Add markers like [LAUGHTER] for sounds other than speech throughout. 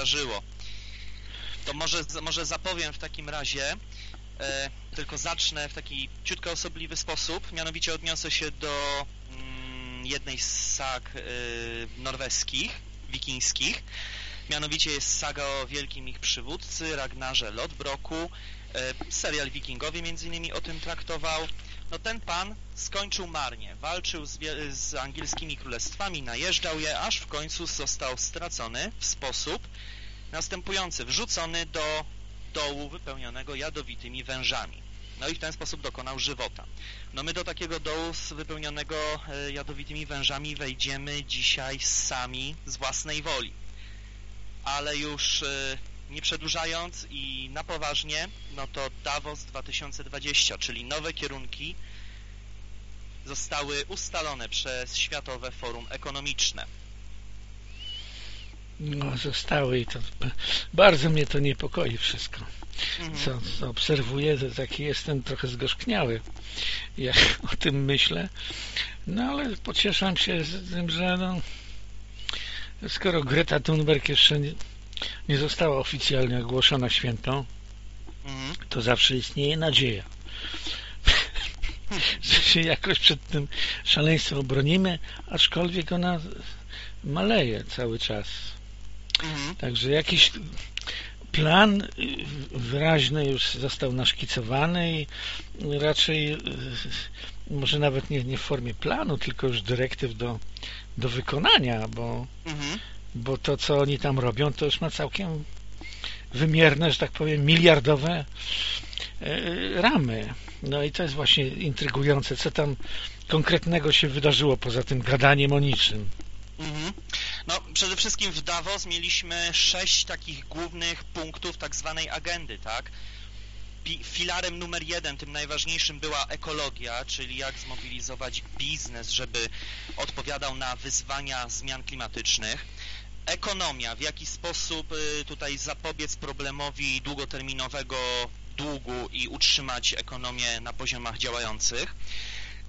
wydarzyło. To może, może zapowiem w takim razie, e, tylko zacznę w taki ciutko osobliwy sposób, mianowicie odniosę się do mm, jednej z sag e, norweskich, wikińskich, mianowicie jest saga o wielkim ich przywódcy, Ragnarze Lodbroku, e, serial Wikingowie między innymi o tym traktował, no ten pan skończył marnie, walczył z, z, angielskimi królestwami, najeżdżał je, aż w końcu został stracony w sposób następujący, wrzucony do dołu wypełnionego jadowitymi wężami. No i w ten sposób dokonał żywota. No my do takiego dołu wypełnionego e, jadowitymi wężami wejdziemy dzisiaj sami z własnej woli. Ale już e, nie przedłużając i na poważnie, no to Davos 2020, czyli nowe kierunki zostały ustalone przez Światowe Forum Ekonomiczne. No, zostały i to bardzo mnie to niepokoi wszystko. Mhm. Co, co obserwuję, to taki jestem trochę zgorzkniały, jak [LAUGHS] o tym myślę. No ale pocieszam się z tym, że no, skoro Greta Thunberg jeszcze nie, nie została oficjalnie ogłoszona świętą, mhm. to zawsze istnieje nadzieja, [LAUGHS] że się jakoś przed tym szaleństwem obronimy, aczkolwiek ona maleje cały czas. Mhm. Także jakiś plan wyraźny już został naszkicowany i raczej może nawet nie, nie w formie planu, tylko już dyrektyw do, do wykonania, bo mhm bo to, co oni tam robią, to już ma całkiem wymierne, że tak powiem, miliardowe e, ramy. No i to jest właśnie intrygujące, co tam konkretnego się wydarzyło poza tym gadaniem o niczym. Mhm. No, przede wszystkim w Davos mieliśmy sześć takich głównych punktów tak zwanej agendy, tak? Filarem numer jeden, tym najważniejszym była ekologia, czyli jak zmobilizować biznes, żeby odpowiadał na wyzwania zmian klimatycznych ekonomia, w jaki sposób y, tutaj zapobiec problemowi długoterminowego długu i utrzymać ekonomię na poziomach działających.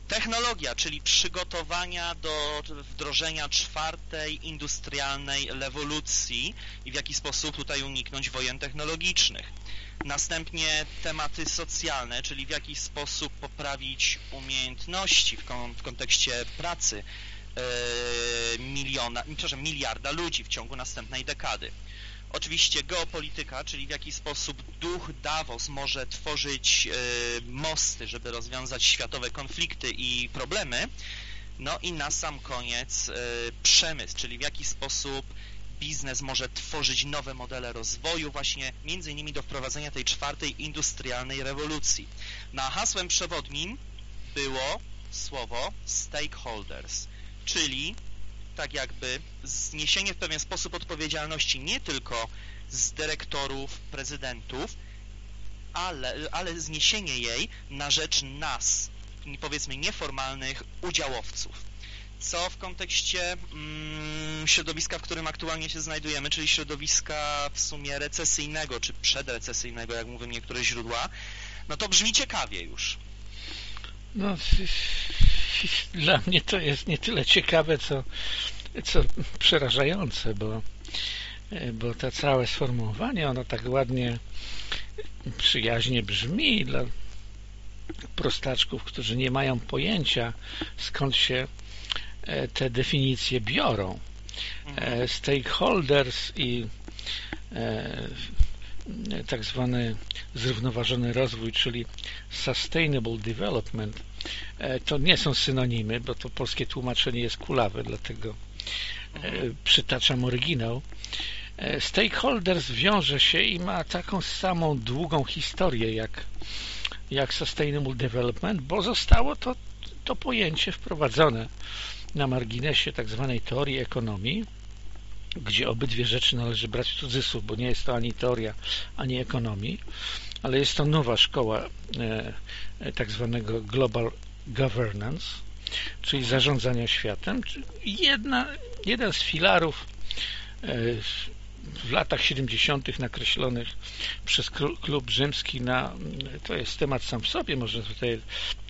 Technologia, czyli przygotowania do wdrożenia czwartej industrialnej rewolucji i w jaki sposób tutaj uniknąć wojen technologicznych. Następnie tematy socjalne, czyli w jaki sposób poprawić umiejętności w, kon w kontekście pracy miliona, przepraszam, miliarda ludzi w ciągu następnej dekady. Oczywiście geopolityka, czyli w jaki sposób duch Davos może tworzyć e, mosty, żeby rozwiązać światowe konflikty i problemy. No i na sam koniec e, przemysł, czyli w jaki sposób biznes może tworzyć nowe modele rozwoju właśnie między innymi do wprowadzenia tej czwartej industrialnej rewolucji. Na hasłem przewodnim było słowo stakeholders czyli tak jakby zniesienie w pewien sposób odpowiedzialności nie tylko z dyrektorów, prezydentów, ale, ale zniesienie jej na rzecz nas, powiedzmy nieformalnych udziałowców. Co w kontekście mm, środowiska, w którym aktualnie się znajdujemy, czyli środowiska w sumie recesyjnego, czy przedrecesyjnego, jak mówią niektóre źródła, no to brzmi ciekawie już. No, dla mnie to jest nie tyle ciekawe, co, co przerażające, bo, bo to całe sformułowanie, ono tak ładnie, przyjaźnie brzmi dla prostaczków, którzy nie mają pojęcia, skąd się e, te definicje biorą. E, stakeholders i e, tak zwany zrównoważony rozwój, czyli sustainable development, e, to nie są synonimy, bo to polskie tłumaczenie jest kulawe, dlatego e, przytaczam oryginał. E, stakeholders wiąże się i ma taką samą długą historię jak, jak sustainable development, bo zostało to, to pojęcie wprowadzone na marginesie tak zwanej teorii ekonomii gdzie obydwie rzeczy należy brać w cudzysłów, bo nie jest to ani teoria, ani ekonomii, ale jest to nowa szkoła e, e, tak zwanego global governance, czyli zarządzania światem. Jedna, jeden z filarów e, w latach 70. nakreślonych przez klub rzymski na, to jest temat sam w sobie, można tutaj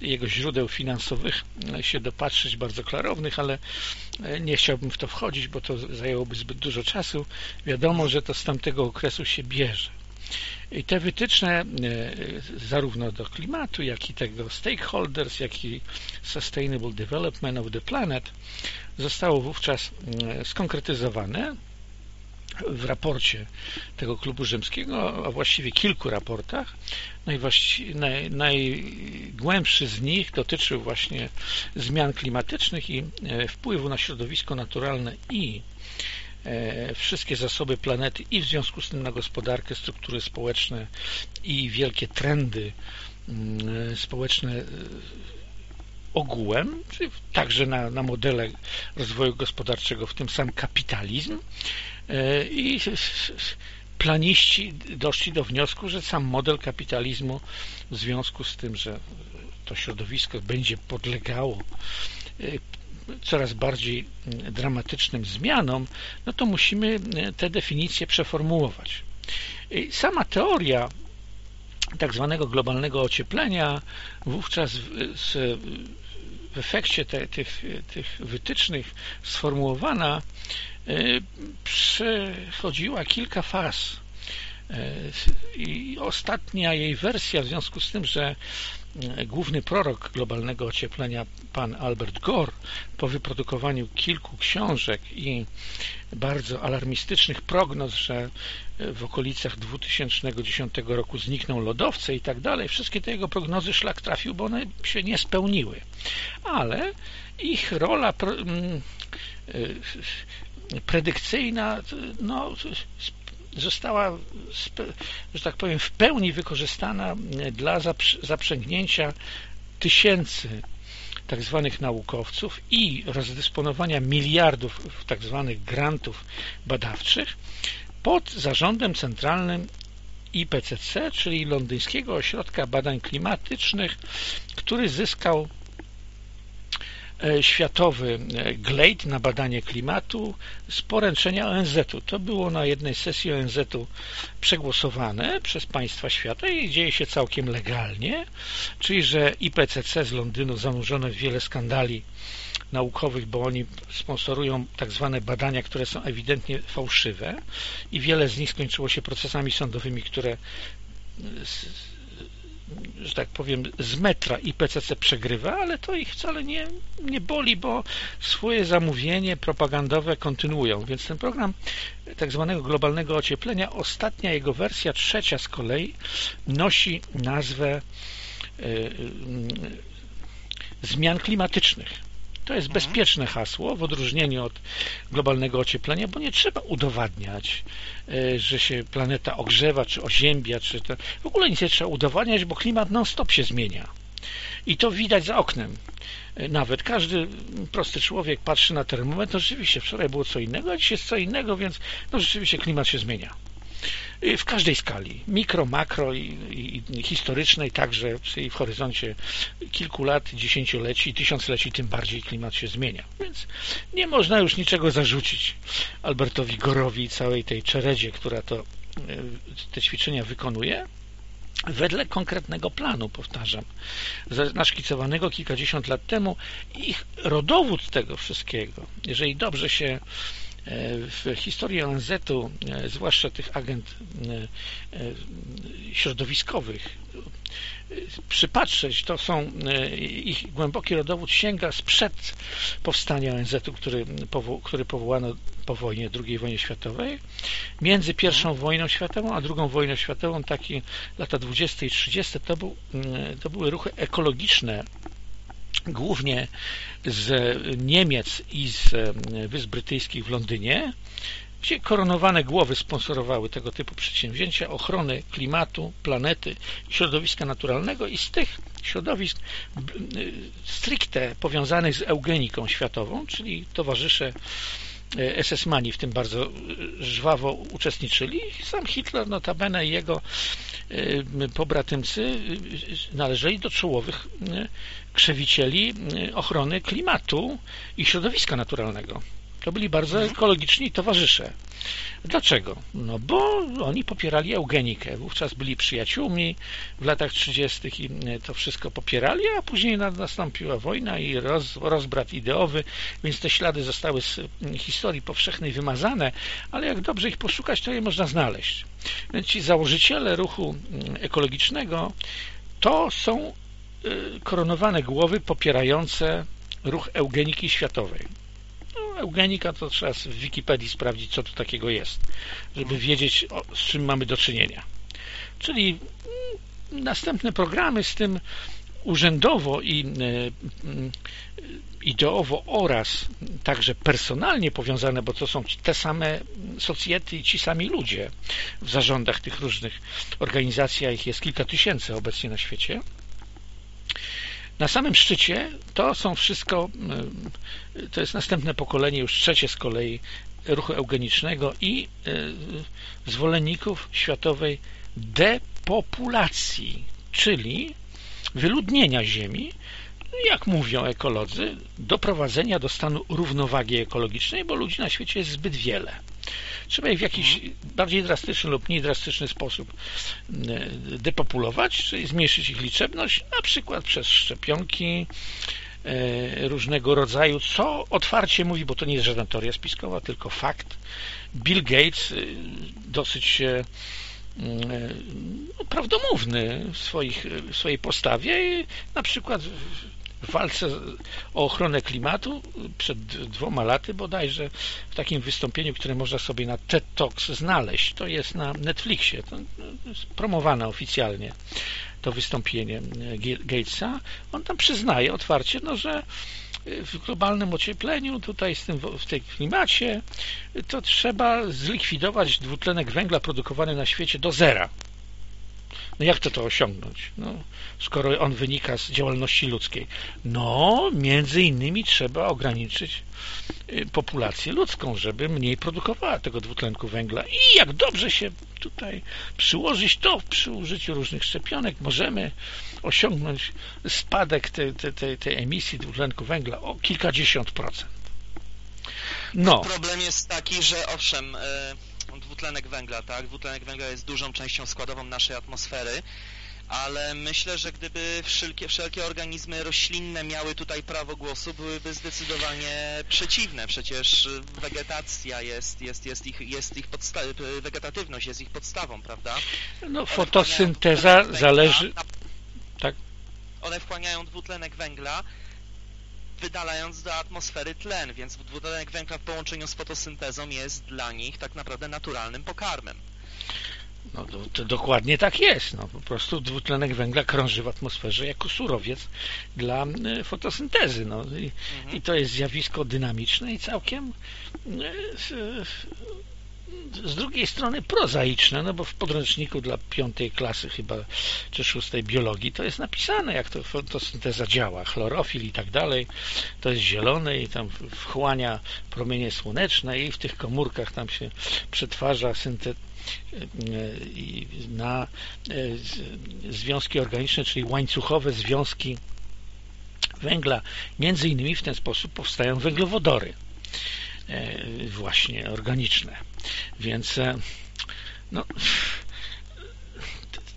jego źródeł finansowych się dopatrzyć, bardzo klarownych, ale nie chciałbym w to wchodzić, bo to zajęłoby zbyt dużo czasu. Wiadomo, że to z tamtego okresu się bierze. I te wytyczne zarówno do klimatu, jak i tego stakeholders, jak i sustainable development of the planet zostało wówczas skonkretyzowane w raporcie tego klubu rzymskiego, a właściwie kilku raportach. Naj, najgłębszy z nich dotyczył właśnie zmian klimatycznych i e, wpływu na środowisko naturalne i e, wszystkie zasoby planety i w związku z tym na gospodarkę, struktury społeczne i wielkie trendy mm, społeczne e, ogółem, czyli także na, na modele rozwoju gospodarczego, w tym sam kapitalizm, i planiści doszli do wniosku, że sam model kapitalizmu w związku z tym, że to środowisko będzie podlegało e, coraz bardziej dramatycznym zmianom, no to musimy e, te definicje przeformułować. Sama teoria tak zwanego globalnego ocieplenia wówczas w, w efekcie te, tych, tych wytycznych sformułowana Y, przechodziła kilka faz. Y, i ostatnia jej wersja w związku z tym, że główny prorok globalnego ocieplenia, pan Albert Gore, po wyprodukowaniu kilku książek i bardzo alarmistycznych prognoz, że w okolicach 2010 roku znikną lodowce i tak dalej, wszystkie te jego prognozy szlak trafił, bo one się nie spełniły. Ale ich rola predykcyjna no, została, że tak powiem, w pełni wykorzystana dla zaprzęgnięcia tysięcy tak zwanych naukowców i rozdysponowania miliardów tak zwanych grantów badawczych pod zarządem centralnym IPCC, czyli Londyńskiego Ośrodka Badań Klimatycznych, który zyskał E, światowy e, GLADE na badanie klimatu z poręczenia ONZ-u. To było na jednej sesji ONZ-u przegłosowane przez państwa świata i dzieje się całkiem legalnie, czyli że IPCC z Londynu zanurzone w wiele skandali naukowych, bo oni sponsorują tak zwane badania, które są ewidentnie fałszywe i wiele z nich skończyło się procesami sądowymi, które że tak powiem, z metra IPCC przegrywa, ale to ich wcale nie, nie boli, bo swoje zamówienie propagandowe kontynuują. Więc ten program tak zwanego globalnego ocieplenia, ostatnia jego wersja, trzecia z kolei, nosi nazwę y, zmian klimatycznych. To jest mhm. bezpieczne hasło w odróżnieniu od globalnego ocieplenia, bo nie trzeba udowadniać, e, że się planeta ogrzewa, czy oziębia, czy to... w ogóle nic nie trzeba udowadniać, bo klimat non-stop się zmienia. I to widać za oknem. E, nawet każdy prosty człowiek patrzy na termometr, no rzeczywiście wczoraj było co innego, a dzisiaj jest co innego, więc no rzeczywiście klimat się zmienia w każdej skali, mikro, makro i, i, historycznej także, w horyzoncie kilku lat, dziesięcioleci, tysiącleci, tym bardziej klimat się zmienia. Więc nie można już niczego zarzucić Albertowi Gorowi i całej tej czeredzie, która to e, te ćwiczenia wykonuje, wedle konkretnego planu, powtarzam, naszkicowanego kilkadziesiąt lat temu. Ich rodowód tego wszystkiego, jeżeli dobrze się w historii ONZ-u, e, zwłaszcza tych agent e, e, środowiskowych, przypatrzeć, to są ich głęboki rodowód sięga sprzed powstania ONZ-u, który, który powołano po wojnie, II wojnie światowej. Między pierwszą wojną światową a drugą wojną światową, takie lata 20 i 30, to, był, to były ruchy ekologiczne głównie z Niemiec i z e, Wysp Brytyjskich w Londynie, gdzie koronowane głowy sponsorowały tego typu przedsięwzięcia ochrony klimatu, planety, środowiska naturalnego i z tych środowisk e, stricte powiązanych z eugeniką światową, czyli towarzysze SS-mani w tym bardzo żwawo uczestniczyli. Sam Hitler notabene i jego pobratymcy należeli do czołowych krzewicieli ochrony klimatu i środowiska naturalnego. To byli bardzo ekologiczni towarzysze. Dlaczego? No bo oni popierali eugenikę. Wówczas byli przyjaciółmi w latach 30. i to wszystko popierali, a później na- nastąpiła wojna i roz, rozbrat ideowy, więc te ślady zostały z historii powszechnej wymazane, ale jak dobrze ich poszukać, to je można znaleźć. Więc ci założyciele ruchu ekologicznego to są y, koronowane głowy popierające ruch eugeniki światowej. No, eugenika to trzeba w Wikipedii sprawdzić, co to takiego jest, żeby wiedzieć, o, z czym mamy do czynienia. Czyli mm, następne programy z tym urzędowo i y, mm, ideowo oraz także personalnie powiązane, bo to są te same socjety i ci sami ludzie w zarządach tych różnych organizacji, a ich jest kilka tysięcy obecnie na świecie. Na samym szczycie to są wszystko, y, to jest następne pokolenie, już trzecie z kolei ruchu eugenicznego i y, zwolenników światowej depopulacji, czyli wyludnienia Ziemi, jak mówią ekolodzy, doprowadzenia do stanu równowagi ekologicznej, bo ludzi na świecie jest zbyt wiele. Trzeba ich w jakiś bardziej drastyczny lub mniej drastyczny sposób e, depopulować, czyli zmniejszyć ich liczebność, na przykład przez szczepionki e, różnego rodzaju, co otwarcie mówi, bo to nie jest żadna teoria spiskowa, tylko fakt. Bill Gates e, dosyć prawdomówny w, swoich, w swojej postawie i na przykład w walce o ochronę klimatu przed dwoma laty bodajże w takim wystąpieniu, które można sobie na TED Talks znaleźć, to jest na Netflixie, to jest promowane oficjalnie to wystąpienie Gatesa, on tam przyznaje otwarcie, no, że w globalnym ociepleniu, tutaj z tym, w tej klimacie, to trzeba zlikwidować dwutlenek węgla produkowany na świecie do zera. No jak to to osiągnąć? No, skoro on wynika z działalności ludzkiej. No, między innymi trzeba ograniczyć populację ludzką, żeby mniej produkowała tego dwutlenku węgla. I jak dobrze się tutaj przyłożyć, to przy użyciu różnych szczepionek możemy osiągnąć spadek tej, emisji dwutlenku węgla o kilkadziesiąt procent. No. Problem jest taki, że owszem, dwutlenek węgla, tak, dwutlenek węgla jest dużą częścią składową naszej atmosfery, ale myślę, że gdyby wszelkie, wszelkie organizmy roślinne miały tutaj prawo głosu, byłyby zdecydowanie przeciwne. Przecież wegetacja jest, jest, jest ich, jest ich podsta- wegetatywność jest ich podstawą, prawda? No, fotosynteza zależy... Tak? One wchłaniają dwutlenek węgla, wydalając do atmosfery tlen, więc dwutlenek węgla w połączeniu z fotosyntezą jest dla nich tak naprawdę naturalnym pokarmem. No to, to, dokładnie tak jest. No, po prostu dwutlenek węgla krąży w atmosferze jako surowiec dla y, fotosyntezy. No, i, mhm. i, to jest zjawisko dynamiczne i całkiem y, z drugiej strony prozaiczne, no bo w podręczniku dla piątej klasy chyba, czy szóstej biologii to jest napisane, jak to fotosynteza działa, chlorofil i tak dalej, to jest zielone i tam wchłania promienie słoneczne i w tych komórkach tam się przetwarza syntet na związki organiczne, czyli łańcuchowe związki węgla. Między innymi w ten sposób powstają węglowodory właśnie organiczne. Więc no,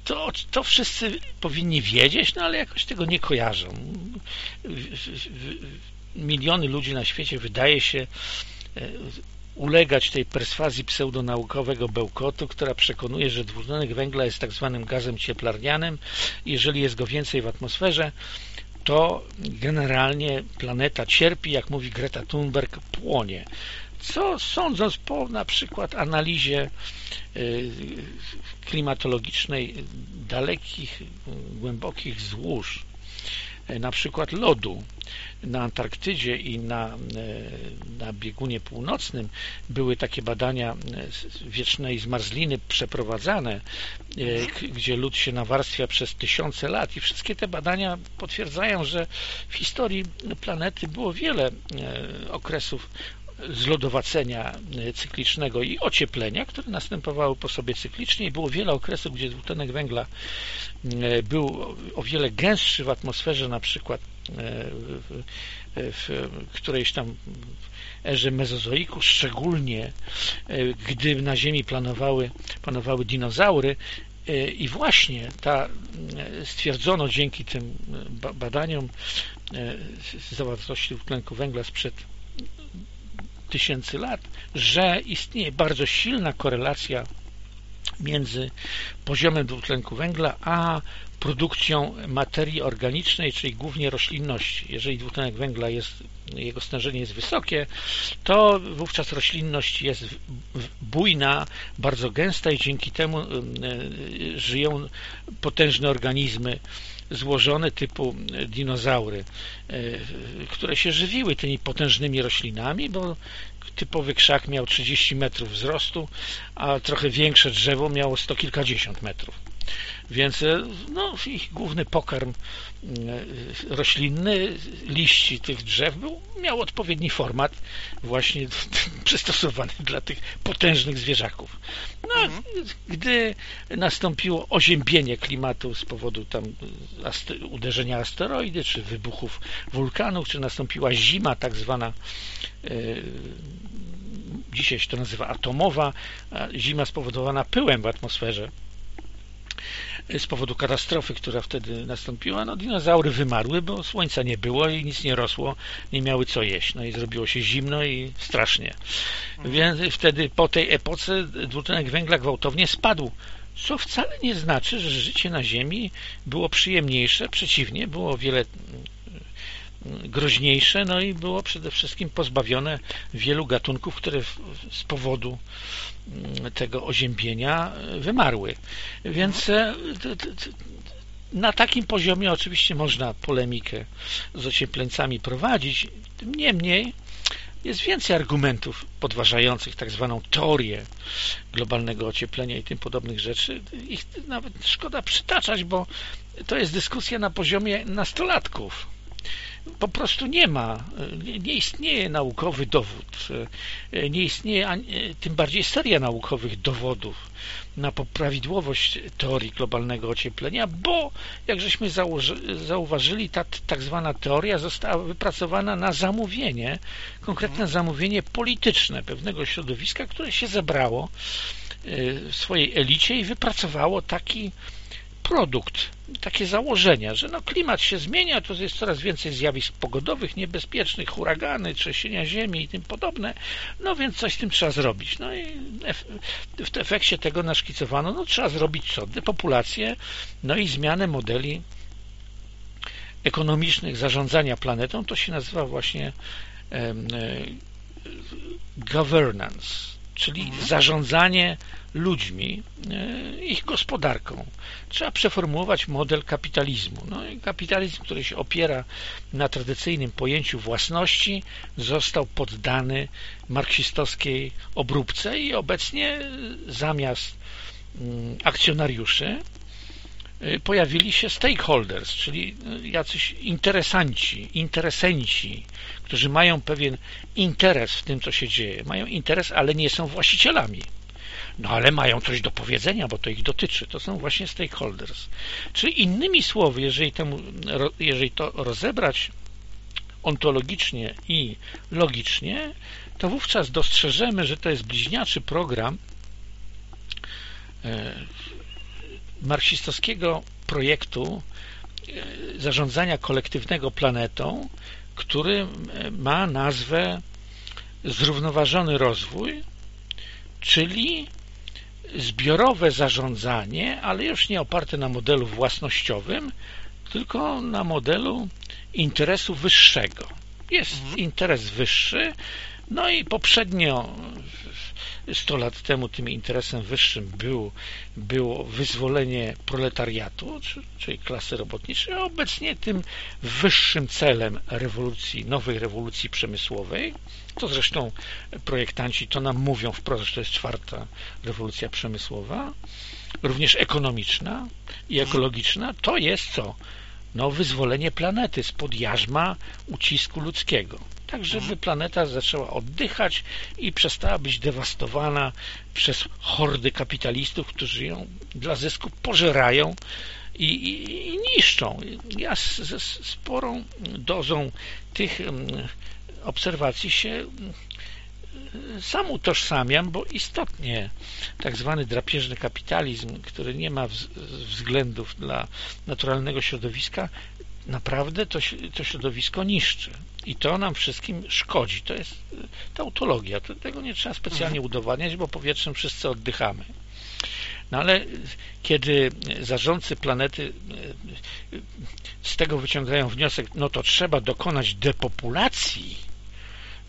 to, to wszyscy powinni wiedzieć, no ale jakoś tego nie kojarzą. Miliony ludzi na świecie wydaje się ulegać tej perswazji pseudonaukowego bełkotu, która przekonuje, że dwutlenek węgla jest tak zwanym gazem cieplarnianym. Jeżeli jest go więcej w atmosferze, to generalnie planeta cierpi, jak mówi Greta Thunberg, płonie. Co sądząc po na przykład analizie klimatologicznej dalekich, głębokich złóż, na przykład lodu na Antarktydzie i na, na biegunie północnym były takie badania wiecznej zmarzliny przeprowadzane, gdzie lód się nawarstwia przez tysiące lat. I wszystkie te badania potwierdzają, że w historii planety było wiele okresów zlodowacenia cyklicznego i ocieplenia, które następowały po sobie cyklicznie i było wiele okresów, gdzie dwutlenek węgla był o wiele gęstszy w atmosferze na przykład w, w którejś tam erze mezozoiku, szczególnie gdy na Ziemi planowały, panowały dinozaury, i właśnie ta stwierdzono dzięki tym badaniom zawartości dwutlenku węgla sprzed tysięcy lat, że istnieje bardzo silna korelacja między poziomem dwutlenku węgla a produkcją materii organicznej, czyli głównie roślinności. Jeżeli dwutlenek węgla jest, jego stężenie jest wysokie, to wówczas roślinność jest bujna, bardzo gęsta i dzięki temu y, żyją potężne organizmy złożone typu dinozaury, y, które się żywiły tymi potężnymi roślinami, bo typowy krzak miał 30 metrów wzrostu, a trochę większe drzewo miało sto kilkadziesiąt metrów. Więc e, no, ich główny pokarm e, roślinny liści tych drzew był, miał odpowiedni format właśnie [LAUGHS] przystosowany dla tych potężnych zwierzaków. No, mhm. gdy nastąpiło oziębienie klimatu z powodu tam uderzenia asteroidy, czy wybuchów wulkanów, czy nastąpiła zima tak zwana e, dzisiaj się to nazywa atomowa, zima spowodowana pyłem w atmosferze, z powodu katastrofy, która wtedy nastąpiła, no dinozaury wymarły, bo słońca nie było i nic nie rosło, nie miały co jeść, no i zrobiło się zimno i strasznie. Więc wtedy po tej epoce dwutlenek węgla gwałtownie spadł, co wcale nie znaczy, że życie na Ziemi było przyjemniejsze, przeciwnie, było wiele groźniejsze, no i było przede wszystkim pozbawione wielu gatunków, które z powodu mm, tego oziębienia e, wymarły. Więc e, na takim poziomie oczywiście można polemikę z ociepleńcami prowadzić, niemniej jest więcej argumentów podważających tak zwaną teorię globalnego ocieplenia i tym podobnych rzeczy. Ich nawet szkoda przytaczać, bo to jest dyskusja na poziomie nastolatków po prostu nie ma, nie istnieje naukowy dowód, nie istnieje tym bardziej seria naukowych dowodów na prawidłowość teorii globalnego ocieplenia, bo jak żeśmy zauważyli, ta tak zwana teoria została wypracowana na zamówienie, konkretne mhm. zamówienie polityczne pewnego środowiska, które się zebrało e, w swojej elicie i wypracowało taki produkt, takie założenia, że no klimat się zmienia, to jest coraz więcej zjawisk pogodowych, niebezpiecznych, huragany, trzęsienia ziemi i tym podobne, no więc coś z tym trzeba zrobić. No i w efekcie tego naszkicowano, no trzeba zrobić co? Depopulację, no i zmianę modeli ekonomicznych zarządzania planetą, to się nazywa właśnie e, governance, czyli mhm. zarządzanie ludźmi, e, ich gospodarką. Trzeba przeformułować model kapitalizmu. No kapitalizm, który się opiera na tradycyjnym pojęciu własności, został poddany marksistowskiej obróbce i obecnie zamiast mm, akcjonariuszy e, pojawili się stakeholders, czyli e, jacyś interesanci, interesenci, którzy mają pewien interes w tym, co się dzieje. Mają interes, ale nie są właścicielami. No ale mają coś do powiedzenia, bo to ich dotyczy. To są właśnie stakeholders. Czyli innymi słowy, jeżeli, temu, jeżeli to rozebrać ontologicznie i logicznie, to wówczas dostrzeżemy, że to jest bliźniaczy program e, marksistowskiego projektu e, zarządzania kolektywnego planetą, który ma nazwę zrównoważony rozwój, czyli zbiorowe zarządzanie, ale już nie oparte na modelu własnościowym, tylko na modelu interesu wyższego. Jest mhm. interes wyższy, no i poprzednio 100 lat temu tym interesem wyższym był, było wyzwolenie proletariatu, czyli klasy robotniczej, a obecnie tym wyższym celem rewolucji, nowej rewolucji przemysłowej, to zresztą projektanci to nam mówią wprost, że to jest czwarta rewolucja przemysłowa, również ekonomiczna i ekologiczna, to jest co? No, wyzwolenie planety spod jarzma ucisku ludzkiego tak żeby planeta zaczęła oddychać i przestała być dewastowana przez hordy kapitalistów, którzy ją dla zysku pożerają i, i, i niszczą. Ja ze sporą dozą tych obserwacji się sam utożsamiam, bo istotnie tak zwany drapieżny kapitalizm, który nie ma względów dla naturalnego środowiska, naprawdę to, to środowisko niszczy. I to nam wszystkim szkodzi. To jest tautologia. Tego nie trzeba specjalnie mhm. udowadniać, bo powietrzem wszyscy oddychamy. No ale kiedy zarządcy planety e, z tego wyciągają wniosek, no to trzeba dokonać depopulacji,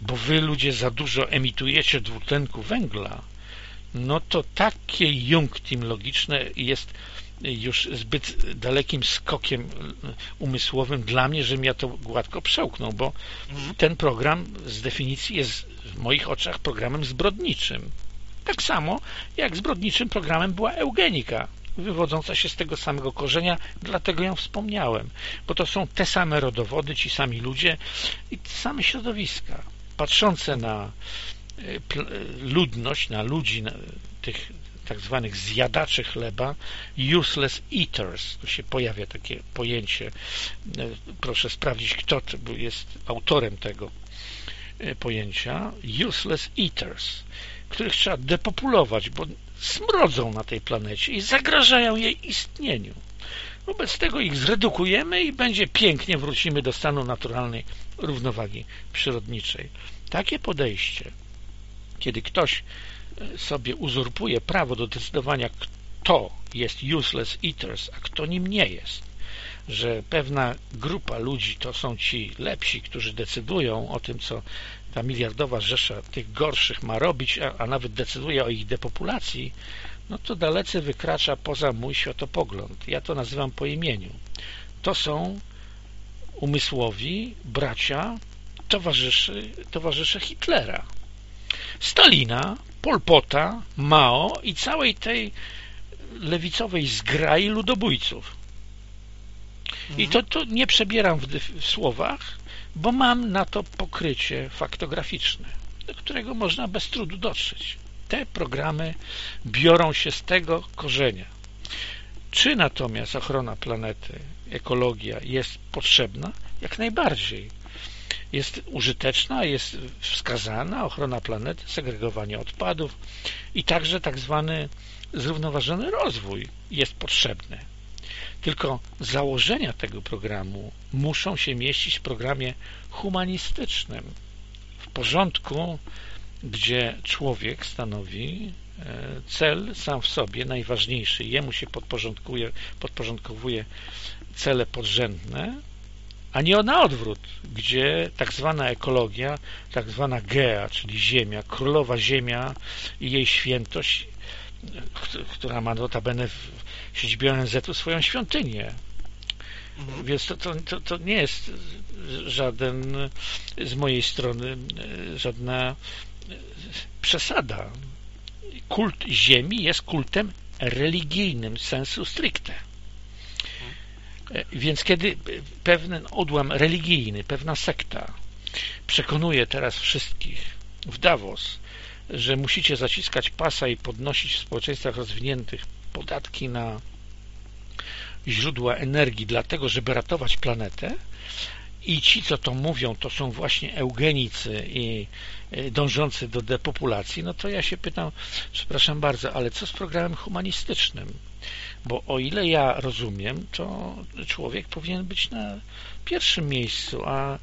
bo wy ludzie za dużo emitujecie dwutlenku węgla, no to takie junktim logiczne jest już zbyt dalekim skokiem umysłowym dla mnie, żebym ja to gładko przełknął, bo mhm. ten program z definicji jest w moich oczach programem zbrodniczym. Tak samo jak zbrodniczym programem była eugenika, wywodząca się z tego samego korzenia, dlatego ją wspomniałem, bo to są te same rodowody, ci sami ludzie i te same środowiska. Patrzące na e, ludność, na ludzi, na tych tak zwanych zjadaczy chleba, useless eaters. Tu się pojawia takie pojęcie. E, proszę sprawdzić, kto jest autorem tego e, pojęcia. Useless eaters, których trzeba depopulować, bo smrodzą na tej planecie i zagrażają jej istnieniu. Wobec tego ich zredukujemy i będzie pięknie, wrócimy do stanu naturalnej równowagi przyrodniczej. Takie podejście, kiedy ktoś sobie uzurpuje prawo do decydowania, kto jest useless eaters, a kto nim nie jest, że pewna grupa ludzi to są ci lepsi, którzy decydują o tym, co ta miliardowa rzesza tych gorszych ma robić, a, a nawet decyduje o ich depopulacji, no to dalece wykracza poza mój światopogląd. Ja to nazywam po imieniu. To są umysłowi bracia, towarzysze, towarzysze Hitlera. Stalina, Polpota, Mao i całej tej lewicowej zgrai ludobójców. Mhm. I to, to nie przebieram w, w słowach, bo mam na to pokrycie faktograficzne, do którego można bez trudu dotrzeć. Te programy biorą się z tego korzenia. Czy natomiast ochrona planety, ekologia jest potrzebna? Jak najbardziej jest użyteczna, jest wskazana ochrona planety, segregowanie odpadów i także tak zwany zrównoważony rozwój jest potrzebny. Tylko założenia tego programu muszą się mieścić w programie humanistycznym, w porządku, gdzie człowiek stanowi e, cel sam w sobie, najważniejszy, jemu się podporządkuje, podporządkowuje cele podrzędne, a nie na odwrót, gdzie tak zwana ekologia, tak zwana Gea, czyli ziemia, królowa ziemia i jej świętość, która ma notabene w siedzibie ONZ-u swoją świątynię. Mhm. Więc to, to, to, to, nie jest żaden z mojej strony żadna przesada. Kult ziemi jest kultem religijnym sensu stricte. E, więc kiedy pewien odłam religijny, pewna sekta przekonuje teraz wszystkich w Davos, że musicie zaciskać pasa i podnosić w społeczeństwach rozwiniętych podatki na źródła energii, dlatego żeby ratować planetę, i ci, co to mówią, to są właśnie eugenicy i e, dążący do depopulacji, no to ja się pytam, przepraszam bardzo, ale co z programem humanistycznym? Bo o ile ja rozumiem, to człowiek powinien być na pierwszym miejscu, a e,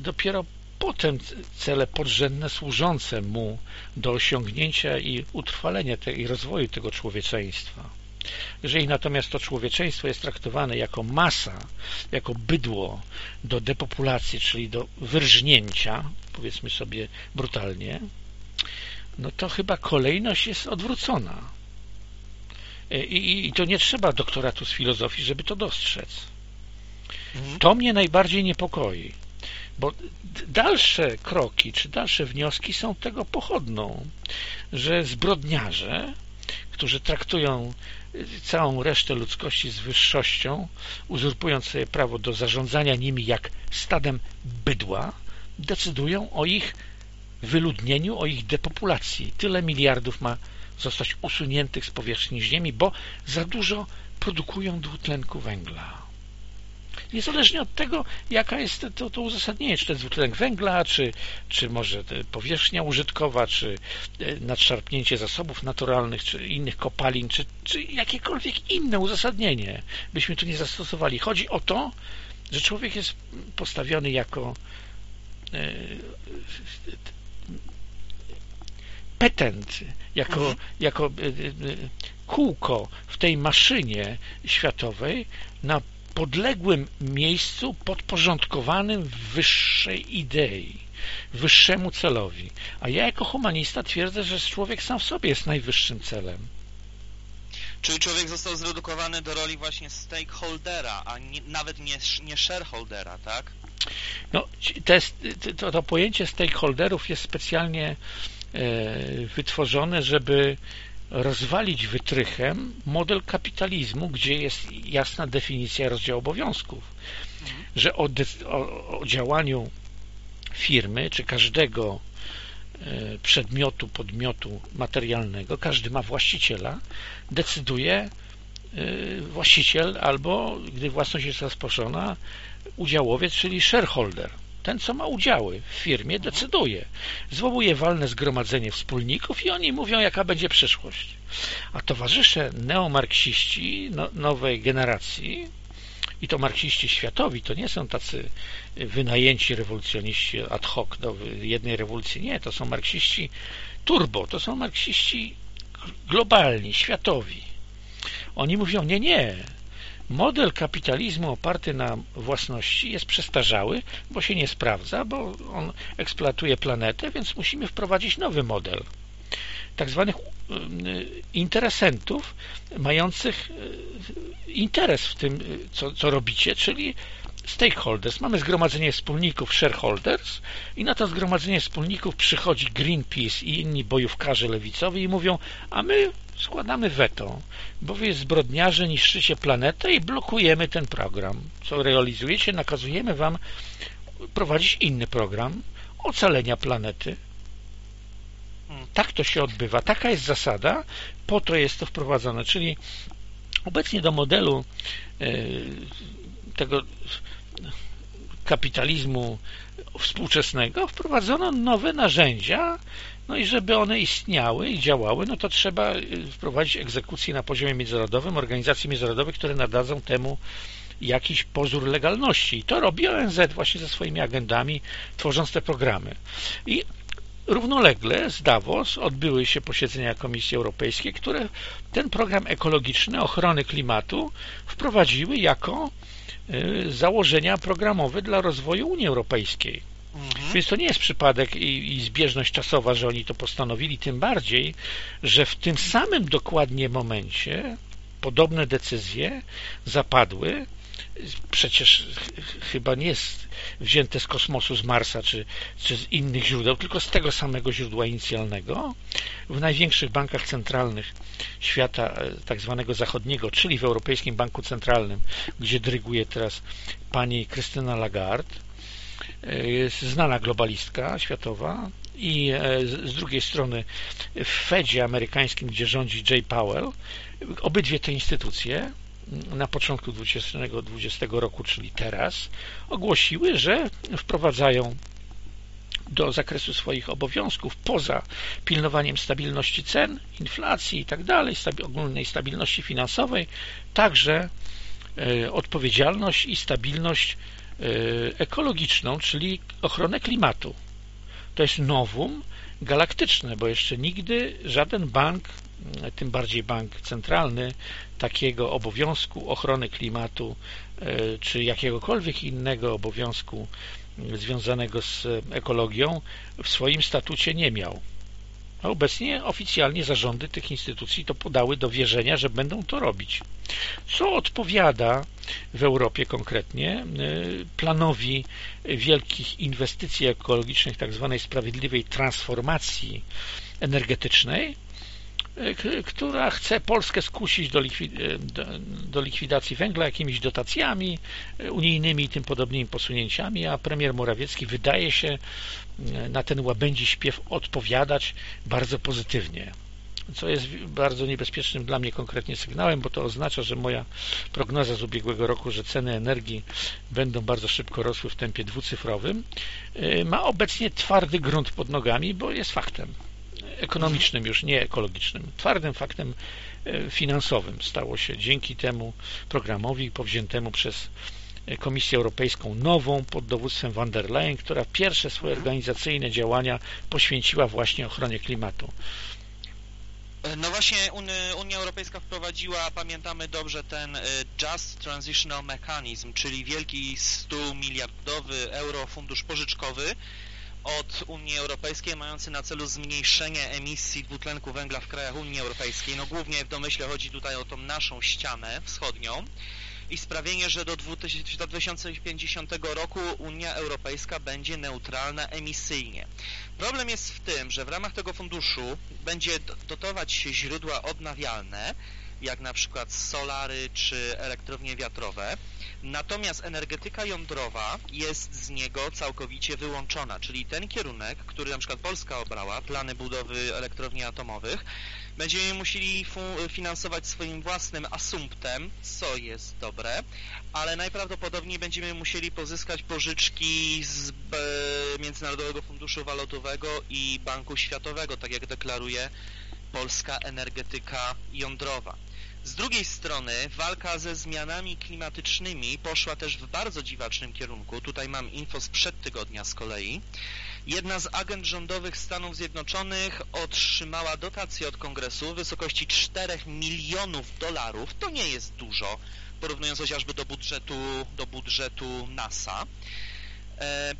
dopiero potem cele podrzędne służące mu do osiągnięcia i utrwalenia i rozwoju tego człowieczeństwa. Jeżeli natomiast to człowieczeństwo jest traktowane jako masa, jako bydło do depopulacji, czyli do wyrżnięcia, powiedzmy sobie brutalnie, no to chyba kolejność jest odwrócona. E, I, I, to nie trzeba doktoratu z filozofii, żeby to dostrzec. Mhm. To mnie najbardziej niepokoi, bo dalsze kroki, czy dalsze wnioski są tego pochodną, że zbrodniarze, którzy traktują całą resztę ludzkości z wyższością, uzurpując sobie prawo do zarządzania nimi jak stadem bydła, decydują o ich wyludnieniu, o ich depopulacji. Tyle miliardów ma zostać usuniętych z powierzchni Ziemi, bo za dużo produkują dwutlenku węgla. Niezależnie od tego, jaka jest to, to uzasadnienie, czy to jest dwutlenek węgla, czy, czy może powierzchnia użytkowa, czy e, nadszarpnięcie zasobów naturalnych, czy innych kopalin, czy, czy jakiekolwiek inne uzasadnienie byśmy tu nie zastosowali. Chodzi o to, że człowiek jest postawiony jako e, petent, jako, mhm. jako e, kółko w tej maszynie światowej na podległym miejscu podporządkowanym wyższej idei, wyższemu celowi. A ja jako humanista twierdzę, że człowiek sam w sobie jest najwyższym celem. Czyli człowiek został zredukowany do roli właśnie stakeholdera, a nie, nawet nie, nie shareholdera, tak? No, to, jest, to, to pojęcie stakeholderów jest specjalnie e, wytworzone, żeby rozwalić wytrychem model kapitalizmu, gdzie jest jasna definicja rozdziału obowiązków, że o, o, o działaniu firmy czy każdego e, przedmiotu, podmiotu materialnego, każdy ma właściciela, decyduje e, właściciel albo, gdy własność jest rozproszona, udziałowiec, czyli shareholder. Ten, co ma udziały w firmie, decyduje. Zwołuje walne zgromadzenie wspólników i oni mówią, jaka będzie przyszłość. A towarzysze neomarksiści no, nowej generacji, i to marksiści światowi, to nie są tacy wynajęci rewolucjoniści ad hoc do jednej rewolucji. Nie, to są marksiści turbo, to są marksiści globalni, światowi. Oni mówią, nie, nie, Model kapitalizmu oparty na własności jest przestarzały, bo się nie sprawdza, bo on eksploatuje planetę, więc musimy wprowadzić nowy model tak zwanych y, interesentów mających y, interes w tym, y, co, co robicie, czyli stakeholders. Mamy zgromadzenie wspólników shareholders i na to zgromadzenie wspólników przychodzi Greenpeace i inni bojówkarze lewicowi i mówią, a my składamy weto, bo wy zbrodniarze niszczycie planetę i blokujemy ten program. Co realizujecie? Nakazujemy wam prowadzić inny program ocalenia planety. Tak to się odbywa. Taka jest zasada. Po to jest to wprowadzone. Czyli obecnie do modelu e, tego kapitalizmu współczesnego wprowadzono nowe narzędzia, no i żeby one istniały i działały, no to trzeba y, wprowadzić egzekucje na poziomie międzynarodowym, organizacje międzynarodowe, które nadadzą temu jakiś pozór legalności. I to robi ONZ właśnie ze swoimi agendami, tworząc te programy. I równolegle z Davos odbyły się posiedzenia Komisji Europejskiej, które ten program ekologiczny ochrony klimatu wprowadziły jako założenia programowe dla rozwoju Unii Europejskiej. Mhm. Więc to nie jest przypadek i, i zbieżność czasowa, że oni to postanowili, tym bardziej, że w tym samym dokładnie momencie podobne decyzje zapadły przecież chyba nie jest wzięte z kosmosu, z Marsa czy, czy z innych źródeł, tylko z tego samego źródła inicjalnego. W największych bankach centralnych świata e, tak zwanego zachodniego, czyli w Europejskim Banku Centralnym, gdzie dryguje teraz pani Krystyna Lagarde jest znana globalistka światowa i e, z drugiej strony w Fedzie amerykańskim, gdzie rządzi Jay Powell, obydwie te instytucje na początku 2020 roku, czyli teraz, ogłosiły, że wprowadzają do zakresu swoich obowiązków poza pilnowaniem stabilności cen, inflacji i tak ogólnej stabilności finansowej, także e, odpowiedzialność i stabilność E, ekologiczną, czyli ochronę klimatu. To jest nowum galaktyczne, bo jeszcze nigdy żaden bank, tym bardziej bank centralny, takiego obowiązku ochrony klimatu e, czy jakiegokolwiek innego obowiązku związanego z ekologią w swoim statucie nie miał. A obecnie oficjalnie zarządy tych instytucji to podały do wierzenia, że będą to robić. Co odpowiada w Europie konkretnie planowi wielkich inwestycji ekologicznych, tak zwanej sprawiedliwej transformacji energetycznej, która chce Polskę skusić do, do, likwidacji węgla jakimiś dotacjami unijnymi i tym podobnymi posunięciami, a premier Morawiecki wydaje się na ten łabędzi śpiew odpowiadać bardzo pozytywnie. co jest bardzo niebezpiecznym dla mnie konkretnie sygnałem, bo to oznacza, że moja prognoza z ubiegłego roku, że ceny energii będą bardzo szybko rosły w tempie dwucyfrowym, ma obecnie twardy grunt pod nogami, bo jest faktem ekonomicznym już, nie ekologicznym, twardym faktem y, finansowym stało się dzięki temu programowi powziętemu przez Komisję Europejską nową pod dowództwem van der Leyen, która pierwsze swoje organizacyjne działania poświęciła właśnie ochronie klimatu. No właśnie Unia Europejska wprowadziła, pamiętamy dobrze, ten y, Just Transitional Mechanism, czyli wielki 100 miliardowy euro fundusz pożyczkowy od Unii Europejskiej mający na celu zmniejszenie emisji dwutlenku węgla w krajach Unii Europejskiej. No głównie w domyśle chodzi tutaj o tą naszą ścianę wschodnią i sprawienie, że do 2050 roku Unia Europejska będzie neutralna emisyjnie. Problem jest w tym, że w ramach tego funduszu będzie dotować się źródła odnawialne, jak na przykład solary czy elektrownie wiatrowe, natomiast energetyka jądrowa jest z niego całkowicie wyłączona, czyli ten kierunek, który na przykład Polska obrała, plany budowy elektrowni atomowych, będziemy musieli finansować swoim własnym asumptem, co jest dobre, ale najprawdopodobniej będziemy musieli pozyskać pożyczki z Międzynarodowego Funduszu Walutowego i Banku Światowego, tak jak deklaruje polska energetyka jądrowa. Z drugiej strony walka ze zmianami klimatycznymi poszła też w bardzo dziwacznym kierunku. Tutaj mam info sprzed tygodnia z kolei. Jedna z agent rządowych Stanów Zjednoczonych otrzymała dotację od kongresu w wysokości 4 milionów dolarów. To nie jest dużo, porównując chociażby do budżetu, do budżetu NASA. E,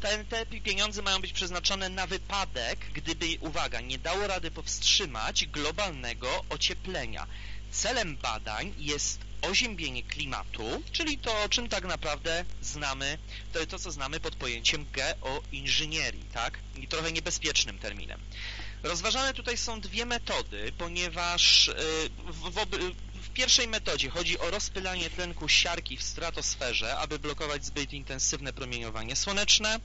te, te pieniądze mają być przeznaczone na wypadek, gdyby, uwaga, nie dało rady powstrzymać globalnego ocieplenia. Celem badań jest oziębienie klimatu, czyli to, czym tak naprawdę znamy, to, to co znamy pod pojęciem geoinżynierii, tak? I trochę niebezpiecznym terminem. Rozważane tutaj są dwie metody, ponieważ y, pierwszej metodzie chodzi o rozpylanie tlenku siarki w stratosferze, aby blokować zbyt intensywne promieniowanie słoneczne.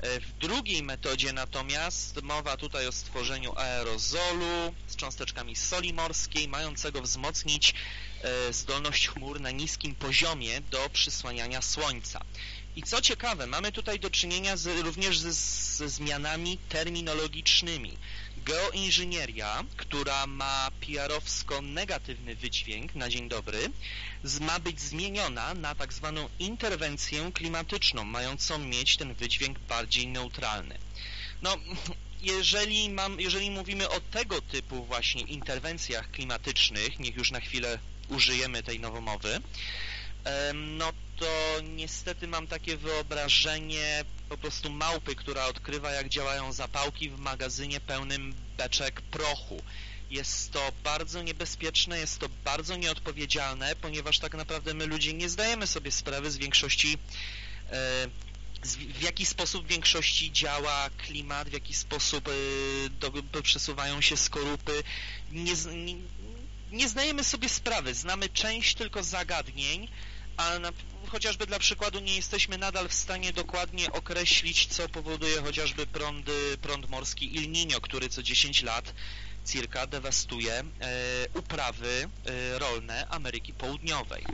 E, w drugiej metodzie natomiast mowa tutaj o stworzeniu aerozolu z cząsteczkami soli morskiej, mającego wzmocnić e, zdolność chmur na niskim poziomie do przysłaniania słońca. I co ciekawe, mamy tutaj do czynienia z, również ze, ze zmianami terminologicznymi geoinżynieria, która ma PR-owsko negatywny wydźwięk na dzień dobry, ma być zmieniona na tak zwaną interwencję klimatyczną, mającą mieć ten wydźwięk bardziej neutralny. No, jeżeli, mam, jeżeli mówimy o tego typu właśnie interwencjach klimatycznych, niech już na chwilę użyjemy tej nowomowy, no to niestety mam takie wyobrażenie po prostu małpy, która odkrywa jak działają zapałki w magazynie pełnym beczek prochu. Jest to bardzo niebezpieczne, jest to bardzo nieodpowiedzialne, ponieważ tak naprawdę my ludzie nie zdajemy sobie sprawy z większości e, w jaki sposób w większości działa klimat, w jaki sposób e, przesuwają się skorupy. Nie, nie, nie zdajemy sobie sprawy, znamy część tylko zagadnień, a na, chociażby dla przykładu nie jesteśmy nadal w stanie dokładnie określić, co powoduje chociażby prądy, prąd morski Il Niño, który co 10 lat circa dewastuje e, uprawy e, rolne Ameryki Południowej.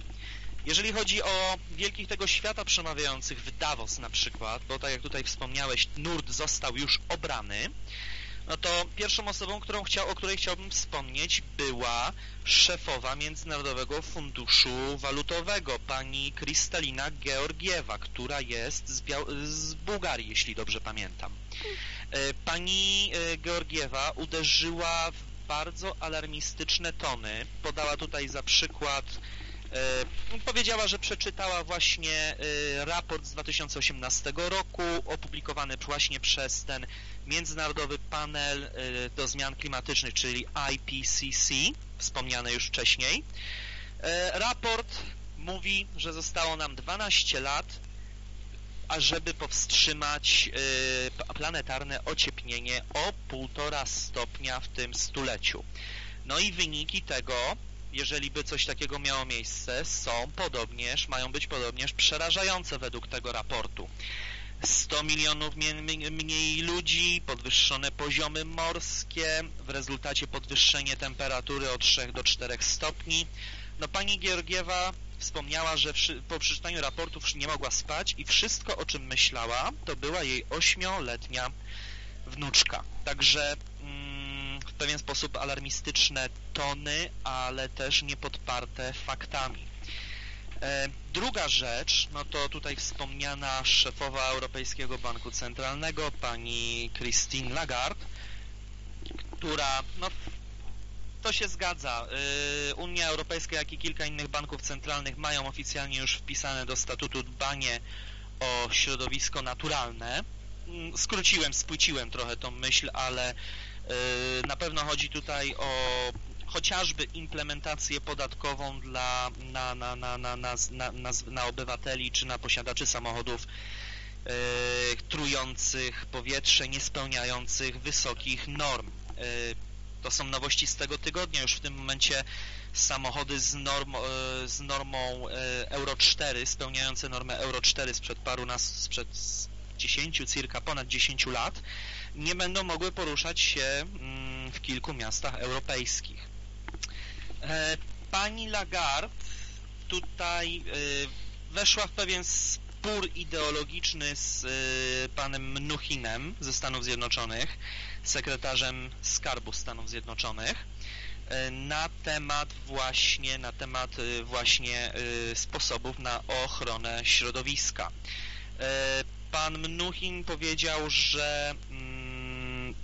Jeżeli chodzi o wielkich tego świata przemawiających w Davos na przykład, bo tak jak tutaj wspomniałeś, nurt został już obrany, no to pierwszą osobą, którą chciał, o której chciałbym wspomnieć była szefowa Międzynarodowego Funduszu Walutowego, pani Kristalina Georgiewa, która jest z, z Bułgarii, jeśli dobrze pamiętam. E, pani e, Georgiewa uderzyła w bardzo alarmistyczne tony. Podała tutaj za przykład powiedziała, że przeczytała właśnie e, raport z 2018 roku, opublikowany właśnie przez ten Międzynarodowy Panel e, do Zmian Klimatycznych, czyli IPCC, wspomniany już wcześniej. Raport mówi, że zostało nam 12 lat, ażeby powstrzymać planetarne ocieplenie o 1,5 stopnia w tym stuleciu. No i wyniki tego jeżeli by coś takiego miało miejsce, są podobnież, mają być podobnież przerażające według tego raportu. 100 milionów mniej ludzi, podwyższone poziomy morskie, w rezultacie podwyższenie temperatury od 3 do 4 stopni. No pani Georgiewa wspomniała, że po przeczytaniu raportów nie mogła spać i wszystko, o czym myślała, to była jej ośmioletnia wnuczka. Także mm, w pewien sposób alarmistyczne tony, ale też niepodparte faktami. E, druga rzecz, no to tutaj wspomniana szefowa Europejskiego Banku Centralnego, pani Christine Lagarde, która, no to się zgadza. E, Unia Europejska, jak i kilka innych banków centralnych mają oficjalnie już wpisane do statutu dbanie o środowisko naturalne. Mm, skróciłem, spłyciłem trochę tą myśl, ale na pewno chodzi tutaj o chociażby implementację podatkową dla, na, na, na, na, na, na, na obywateli czy na posiadaczy samochodów e, trujących powietrze, niespełniających wysokich norm. E, to są nowości z tego tygodnia. Już w tym momencie samochody z, norm, z normą Euro 4, spełniające normę Euro 4 sprzed paru nas, sprzed 10, circa ponad 10 lat, nie będą mogły poruszać się mm, w kilku miastach europejskich. E, pani Lagarde tutaj e, weszła w pewien spór ideologiczny z e, panem Mnuchinem ze Stanów Zjednoczonych, sekretarzem Skarbu Stanów Zjednoczonych, na temat właśnie, na temat właśnie sposobów na ochronę środowiska. Pan Mnuchin powiedział, że mm,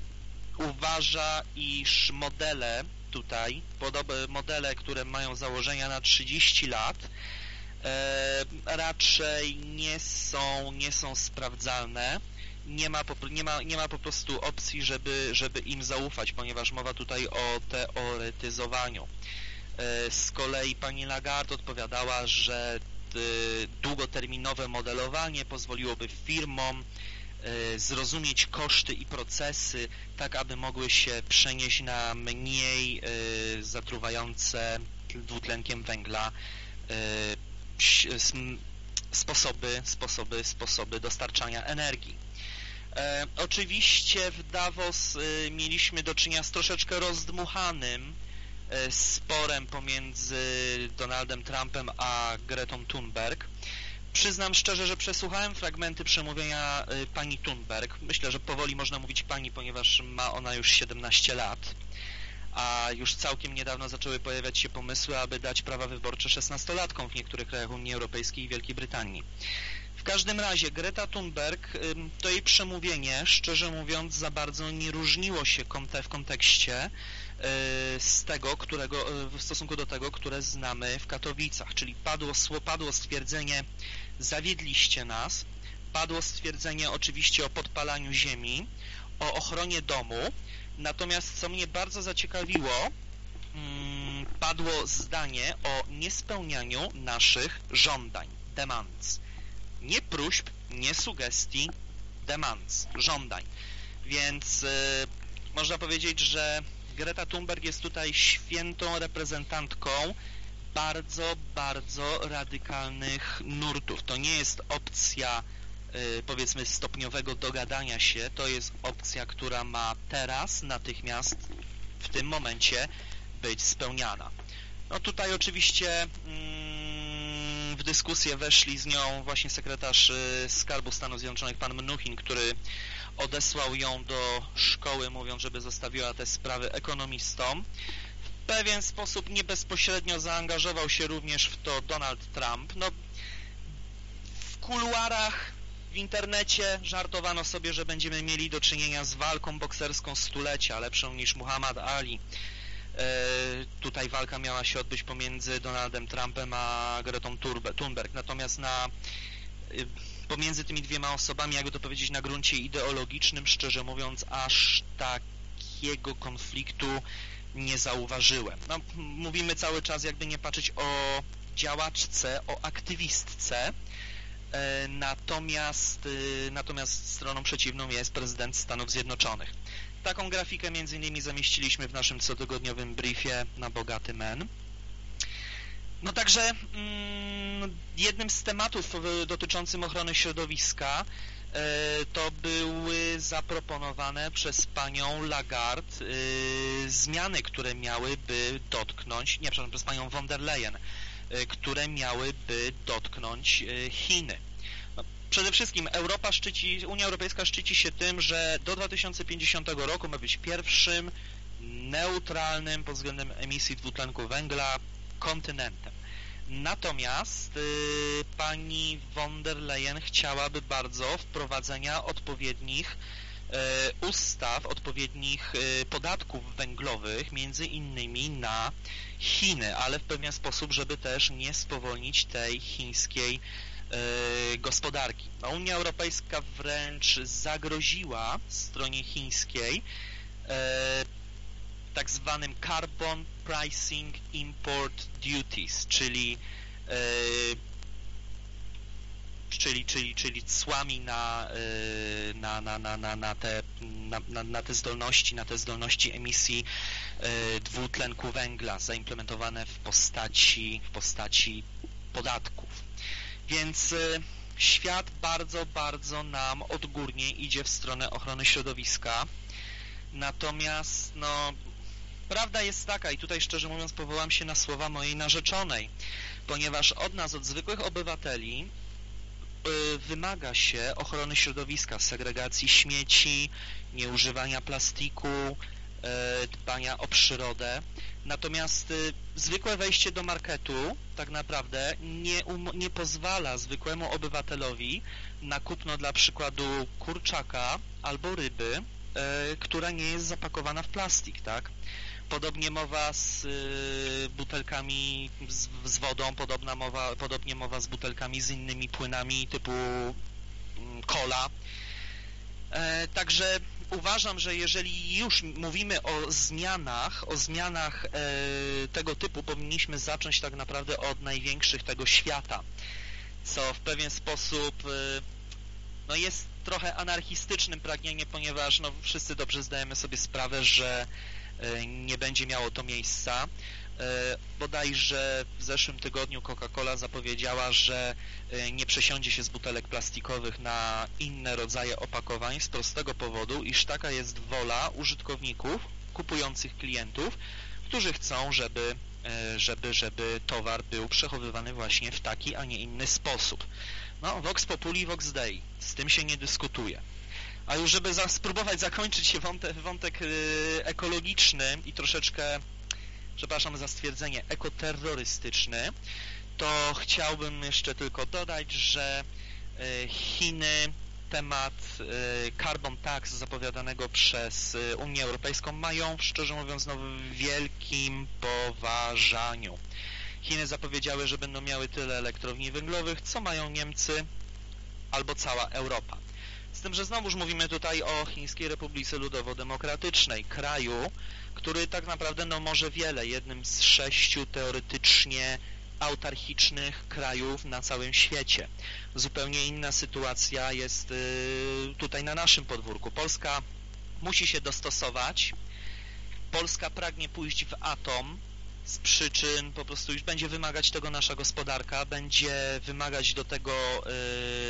uważa, iż modele tutaj, podobne modele, które mają założenia na 30 lat, e, raczej nie są, nie są sprawdzalne. Nie ma, nie, ma, nie ma po prostu opcji, żeby, żeby im zaufać, ponieważ mowa tutaj o teoretyzowaniu. E, z kolei pani Lagarde odpowiadała, że długoterminowe modelowanie pozwoliłoby firmom E, zrozumieć koszty i procesy, tak aby mogły się przenieść na mniej e, zatruwające dwutlenkiem węgla sposoby, sposoby, sposoby dostarczania energii. E, oczywiście w Davos mieliśmy do czynienia z troszeczkę rozdmuchanym sporem pomiędzy Donaldem Trumpem a Gretą Thunberg. Przyznam szczerze, że przesłuchałem fragmenty przemówienia y, pani Thunberg. Myślę, że powoli można mówić pani, ponieważ ma ona już 17 lat, a już całkiem niedawno zaczęły pojawiać się pomysły, aby dać prawa wyborcze 16-latkom w niektórych krajach Unii Europejskiej i Wielkiej Brytanii. W każdym razie Greta Thunberg, to jej przemówienie, szczerze mówiąc, za bardzo nie różniło się w kontekście z tego, którego, y, w stosunku do tego, które znamy w Katowicach, czyli padło, padło stwierdzenie zawiedliście nas, padło stwierdzenie oczywiście o podpalaniu ziemi, o ochronie domu, natomiast co mnie bardzo zaciekawiło, mm, padło zdanie o niespełnianiu naszych żądań, demands nie próśb, nie sugestii, demands, żądań. Więc y, można powiedzieć, że Greta Thunberg jest tutaj świętą reprezentantką bardzo, bardzo radykalnych nurtów. To nie jest opcja y, powiedzmy stopniowego dogadania się, to jest opcja, która ma teraz, natychmiast, w tym momencie być spełniana. No tutaj oczywiście mm, w dyskusję weszli z nią właśnie sekretarz y, Skarbu Stanów Zjednoczonych, pan Mnuchin, który odesłał ją do szkoły, mówiąc, żeby zostawiła te sprawy ekonomistom. W pewien sposób nie bezpośrednio zaangażował się również w to Donald Trump. No, w kuluarach, w internecie żartowano sobie, że będziemy mieli do czynienia z walką bokserską stulecia, lepszą niż Muhammad Ali. E, tutaj walka miała się odbyć pomiędzy Donaldem Trumpem a Gretą Thunberg. Natomiast na y, pomiędzy tymi dwiema osobami, jakby to powiedzieć, na gruncie ideologicznym, szczerze mówiąc, aż takiego konfliktu nie zauważyłem. No, mówimy cały czas, jakby nie patrzeć o działaczce, o aktywistce, e, natomiast, y, natomiast stroną przeciwną jest prezydent Stanów Zjednoczonych. Taką grafikę między innymi zamieściliśmy w naszym cotygodniowym briefie na Bogaty Men. No także mm, jednym z tematów dotyczącym ochrony środowiska to były zaproponowane przez panią Lagarde zmiany, które miałyby dotknąć, nie, przepraszam, przez panią von der Leyen, które miałyby dotknąć Chiny. No, przede wszystkim Europa szczyci, Unia Europejska szczyci się tym, że do 2050 roku ma być pierwszym neutralnym pod względem emisji dwutlenku węgla kontynentem. Natomiast y, pani von der Leyen chciałaby bardzo wprowadzenia odpowiednich y, ustaw, odpowiednich y, podatków węglowych, między innymi na Chiny, ale w pewien sposób, żeby też nie spowolnić tej chińskiej y, gospodarki. No, Unia Europejska wręcz zagroziła stronie chińskiej y, tak zwanym Carbon Pricing Import Duties, czyli e, czyli, czyli, czyli cłami na, e, na, na, na, na, na, te, na, na te zdolności, na te zdolności emisji e, dwutlenku węgla zaimplementowane w postaci, w postaci podatków. Więc świat bardzo, bardzo nam odgórnie idzie w stronę ochrony środowiska. Natomiast no, Prawda jest taka, i tutaj szczerze mówiąc powołam się na słowa mojej narzeczonej, ponieważ od nas, od zwykłych obywateli, y, wymaga się ochrony środowiska, segregacji śmieci, nieużywania plastiku, y, dbania o przyrodę. Natomiast y, zwykłe wejście do marketu tak naprawdę nie, um, nie pozwala zwykłemu obywatelowi na kupno dla przykładu kurczaka albo ryby, która nie jest zapakowana w plastik, tak? Podobnie mowa z y, butelkami z, z, wodą, podobna mowa, podobnie mowa z butelkami z innymi płynami typu mm, cola. E, także uważam, że jeżeli już mówimy o zmianach, o zmianach e, tego typu, powinniśmy zacząć tak naprawdę od największych tego świata, co w pewien sposób e, no jest trochę anarchistycznym pragnieniem, ponieważ no, wszyscy dobrze zdajemy sobie sprawę, że nie będzie miało to miejsca. E, bodajże w zeszłym tygodniu Coca-Cola zapowiedziała, że e, nie przesiądzie się z butelek plastikowych na inne rodzaje opakowań z prostego powodu, iż taka jest wola użytkowników, kupujących klientów, którzy chcą, żeby, żeby, żeby towar był przechowywany właśnie w taki, a nie inny sposób. No, Vox Populi, Vox Dei. Z tym się nie dyskutuje. A już żeby za, spróbować zakończyć wątek, wątek yy, ekologiczny i troszeczkę, przepraszam za stwierdzenie, ekoterrorystyczny, to chciałbym jeszcze tylko dodać, że yy, Chiny temat yy, carbon tax zapowiadanego przez yy, Unię Europejską mają, szczerze mówiąc, no, w wielkim poważaniu. Chiny zapowiedziały, że będą miały tyle elektrowni węglowych, co mają Niemcy albo cała Europa. Z tym, że znowuż mówimy tutaj o Chińskiej Republice Ludowo-Demokratycznej, kraju, który tak naprawdę no, może wiele, jednym z sześciu teoretycznie autarchicznych krajów na całym świecie. Zupełnie inna sytuacja jest y, tutaj na naszym podwórku. Polska musi się dostosować. Polska pragnie pójść w atom z przyczyn, po prostu już będzie wymagać tego nasza gospodarka, będzie wymagać do tego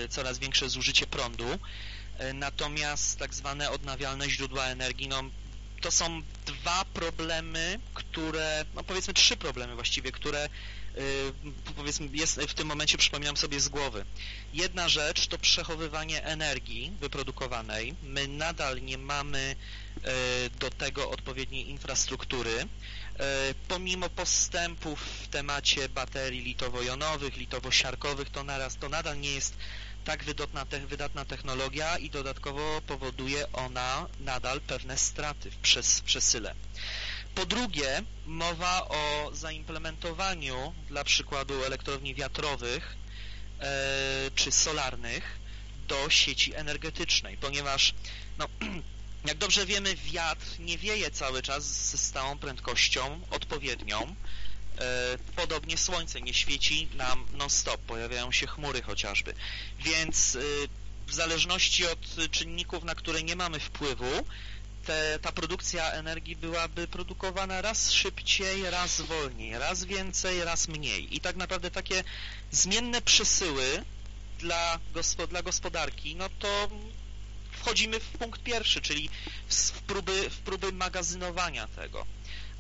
y, coraz większe zużycie prądu. E, natomiast tak zwane odnawialne źródła energii, no to są dwa problemy, które, no powiedzmy trzy problemy właściwie, które yy, powiedzmy jest w tym momencie przypominam sobie z głowy. Jedna rzecz to przechowywanie energii wyprodukowanej. My nadal nie mamy yy, do tego odpowiedniej infrastruktury. Yy, pomimo postępów w temacie baterii litowo-jonowych, litowo-siarkowych, to, to nadal nie jest tak wydatna, te, wydatna technologia i dodatkowo powoduje ona nadal pewne straty w przesyle. Po drugie, mowa o zaimplementowaniu dla przykładu elektrowni wiatrowych e, czy solarnych do sieci energetycznej, ponieważ no, [CLEARS THROAT] jak dobrze wiemy, wiatr nie wieje cały czas ze stałą prędkością odpowiednią, podobnie słońce nie świeci nam non-stop, pojawiają się chmury chociażby. Więc e, w zależności od czynników, na które nie mamy wpływu, te, ta produkcja energii byłaby produkowana raz szybciej, raz wolniej, raz więcej, raz mniej. I tak naprawdę takie zmienne przesyły dla, dla gospodarki, no to wchodzimy w punkt pierwszy, czyli w próby, w próby magazynowania tego.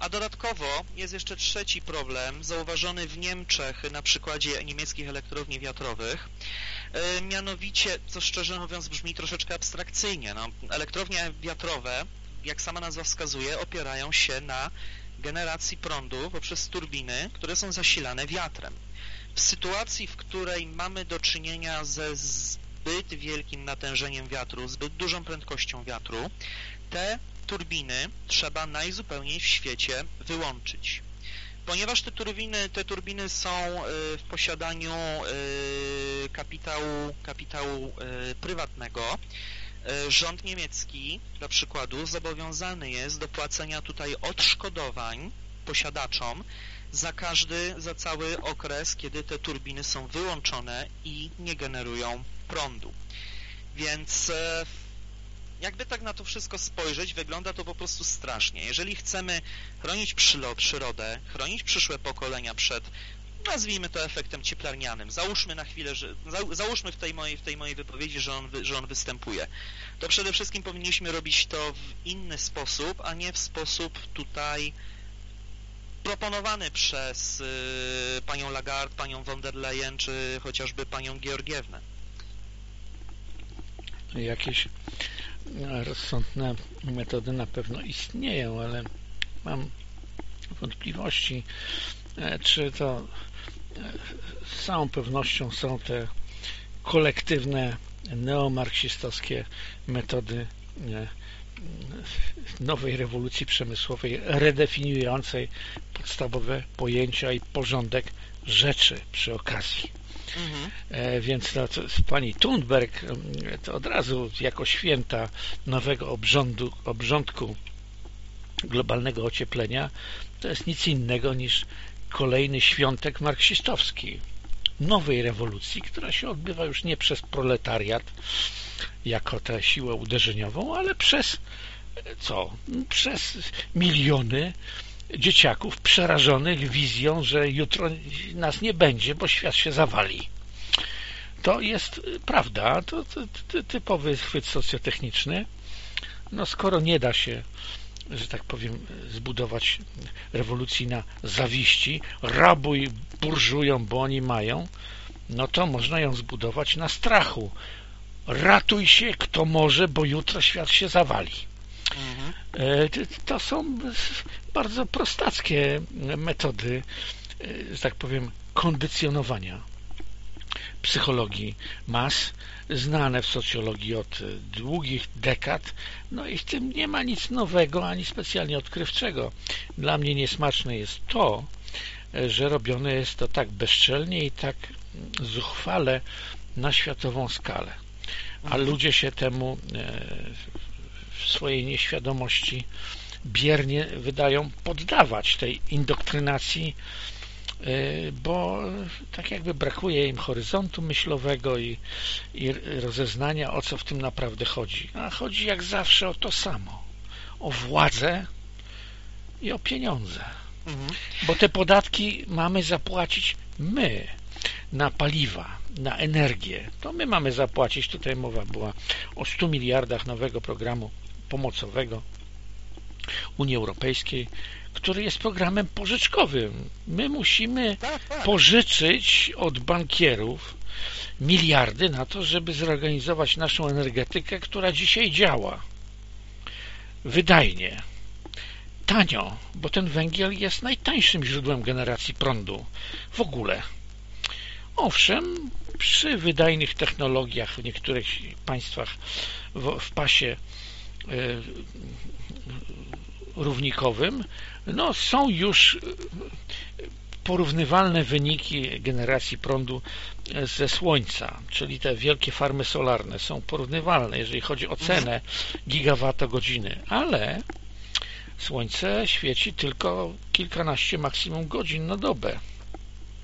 A dodatkowo jest jeszcze trzeci problem, zauważony w Niemczech na przykładzie niemieckich elektrowni wiatrowych, e, mianowicie, co szczerze mówiąc brzmi troszeczkę abstrakcyjnie, no, elektrownie wiatrowe, jak sama nazwa wskazuje, opierają się na generacji prądu poprzez turbiny, które są zasilane wiatrem. W sytuacji, w której mamy do czynienia ze zbyt wielkim natężeniem wiatru, zbyt dużą prędkością wiatru, te turbiny trzeba najzupełniej w świecie wyłączyć. Ponieważ te turbiny, te turbiny są y, w posiadaniu y, kapitału, kapitału y, prywatnego, rząd niemiecki, dla przykładu, zobowiązany jest do płacenia tutaj odszkodowań posiadaczom za każdy, za cały okres, kiedy te turbiny są wyłączone i nie generują prądu. Więc jakby tak na to wszystko spojrzeć, wygląda to po prostu strasznie. Jeżeli chcemy chronić przyrodę, chronić przyszłe pokolenia przed, nazwijmy to efektem cieplarnianym, załóżmy na chwilę, że, załóżmy w tej mojej, w tej mojej wypowiedzi, że on, że on występuje, to przede wszystkim powinniśmy robić to w inny sposób, a nie w sposób tutaj proponowany przez y, panią Lagarde, panią von der Leyen, czy chociażby panią Georgiewne. Jakieś rozsądne metody na pewno istnieją, ale mam wątpliwości, e, czy to e, z całą pewnością są te kolektywne neomarksistowskie metody e, nowej rewolucji przemysłowej redefiniującej podstawowe pojęcia i porządek rzeczy przy okazji. Mhm. E, więc no, pani Thunberg to od razu jako święta nowego obrządu, obrządku globalnego ocieplenia to jest nic innego niż kolejny świątek marksistowski nowej rewolucji, która się odbywa już nie przez proletariat jako tę siłę uderzeniową, ale przez co? Przez miliony dzieciaków przerażonych wizją, że jutro nas nie będzie, bo świat się zawali. To jest prawda, to, to, to typowy chwyt socjotechniczny. No skoro nie da się, że tak powiem, zbudować rewolucji na zawiści, rabuj burżują, bo oni mają, no to można ją zbudować na strachu. Ratuj się, kto może, bo jutro świat się zawali. Mhm. To są bardzo prostackie metody, e, że tak powiem, kondycjonowania psychologii mas, znane w socjologii od długich dekad, no i w tym nie ma nic nowego ani specjalnie odkrywczego. Dla mnie niesmaczne jest to, że robione jest to tak bezczelnie i tak zuchwale na światową skalę. A mhm. ludzie się temu e, w swojej nieświadomości biernie wydają poddawać tej indoktrinacji, y, bo tak jakby brakuje im horyzontu myślowego i, i rozeznania, o co w tym naprawdę chodzi. A chodzi jak zawsze o to samo. O władzę i o pieniądze. Mhm. Bo te podatki mamy zapłacić my na paliwa, na energię. To my mamy zapłacić. Tutaj mowa była o 100 miliardach nowego programu pomocowego Unii Europejskiej, który jest programem pożyczkowym. My musimy tak, tak. pożyczyć od bankierów miliardy na to, żeby zorganizować naszą energetykę, która dzisiaj działa wydajnie, tanio, bo ten węgiel jest najtańszym źródłem generacji prądu w ogóle. Owszem, przy wydajnych technologiach w niektórych państwach w, w pasie równikowym, no są już porównywalne wyniki generacji prądu ze Słońca, czyli te wielkie farmy solarne są porównywalne, jeżeli chodzi o cenę gigawatogodziny, ale Słońce świeci tylko kilkanaście maksimum godzin na dobę.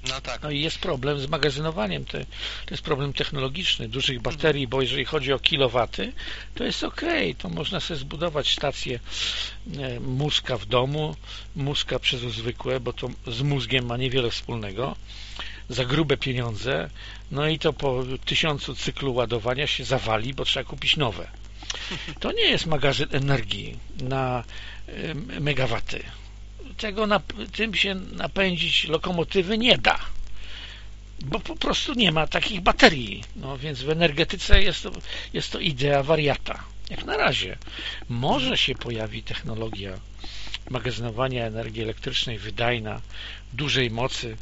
No, tak. no i jest problem z magazynowaniem. To, to jest problem technologiczny dużych baterii, bo jeżeli chodzi o kilowaty, to jest ok. To można sobie zbudować stację e, mózga w domu, mózga przez zwykłe, bo to z mózgiem ma niewiele wspólnego. za grube pieniądze, no i to po tysiącu cyklu ładowania się zawali, bo trzeba kupić nowe. To nie jest magazyn energii na megawaty. Na, tym się napędzić lokomotywy nie da bo po prostu nie ma takich baterii. No więc w energetyce jest to, jest to idea wariata. Jak na razie. Może się pojawi technologia magazynowania energii elektrycznej wydajna, dużej mocy,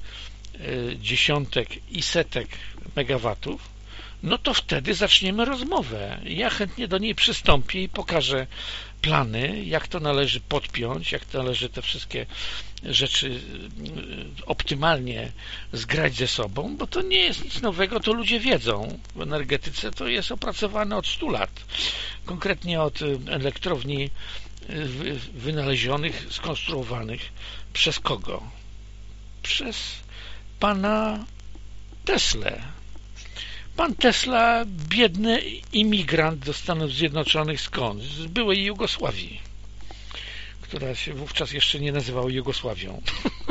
y, dziesiątek i setek megawatów, no to wtedy zaczniemy rozmowę. Ja chętnie do niej przystąpię i pokażę plany, jak to należy podpiąć, jak to należy te wszystkie rzeczy e, optymalnie zgrać ze sobą, bo to nie jest nic nowego, to ludzie wiedzą. W energetyce to jest opracowane od 100 lat. Konkretnie od elektrowni e, wynalezionych, skonstruowanych przez kogo? Przez pana Tesla. Pan Tesla, biedny imigrant do Stanów Zjednoczonych skąd? Z byłej Jugosławii, która się wówczas jeszcze nie nazywała Jugosławią.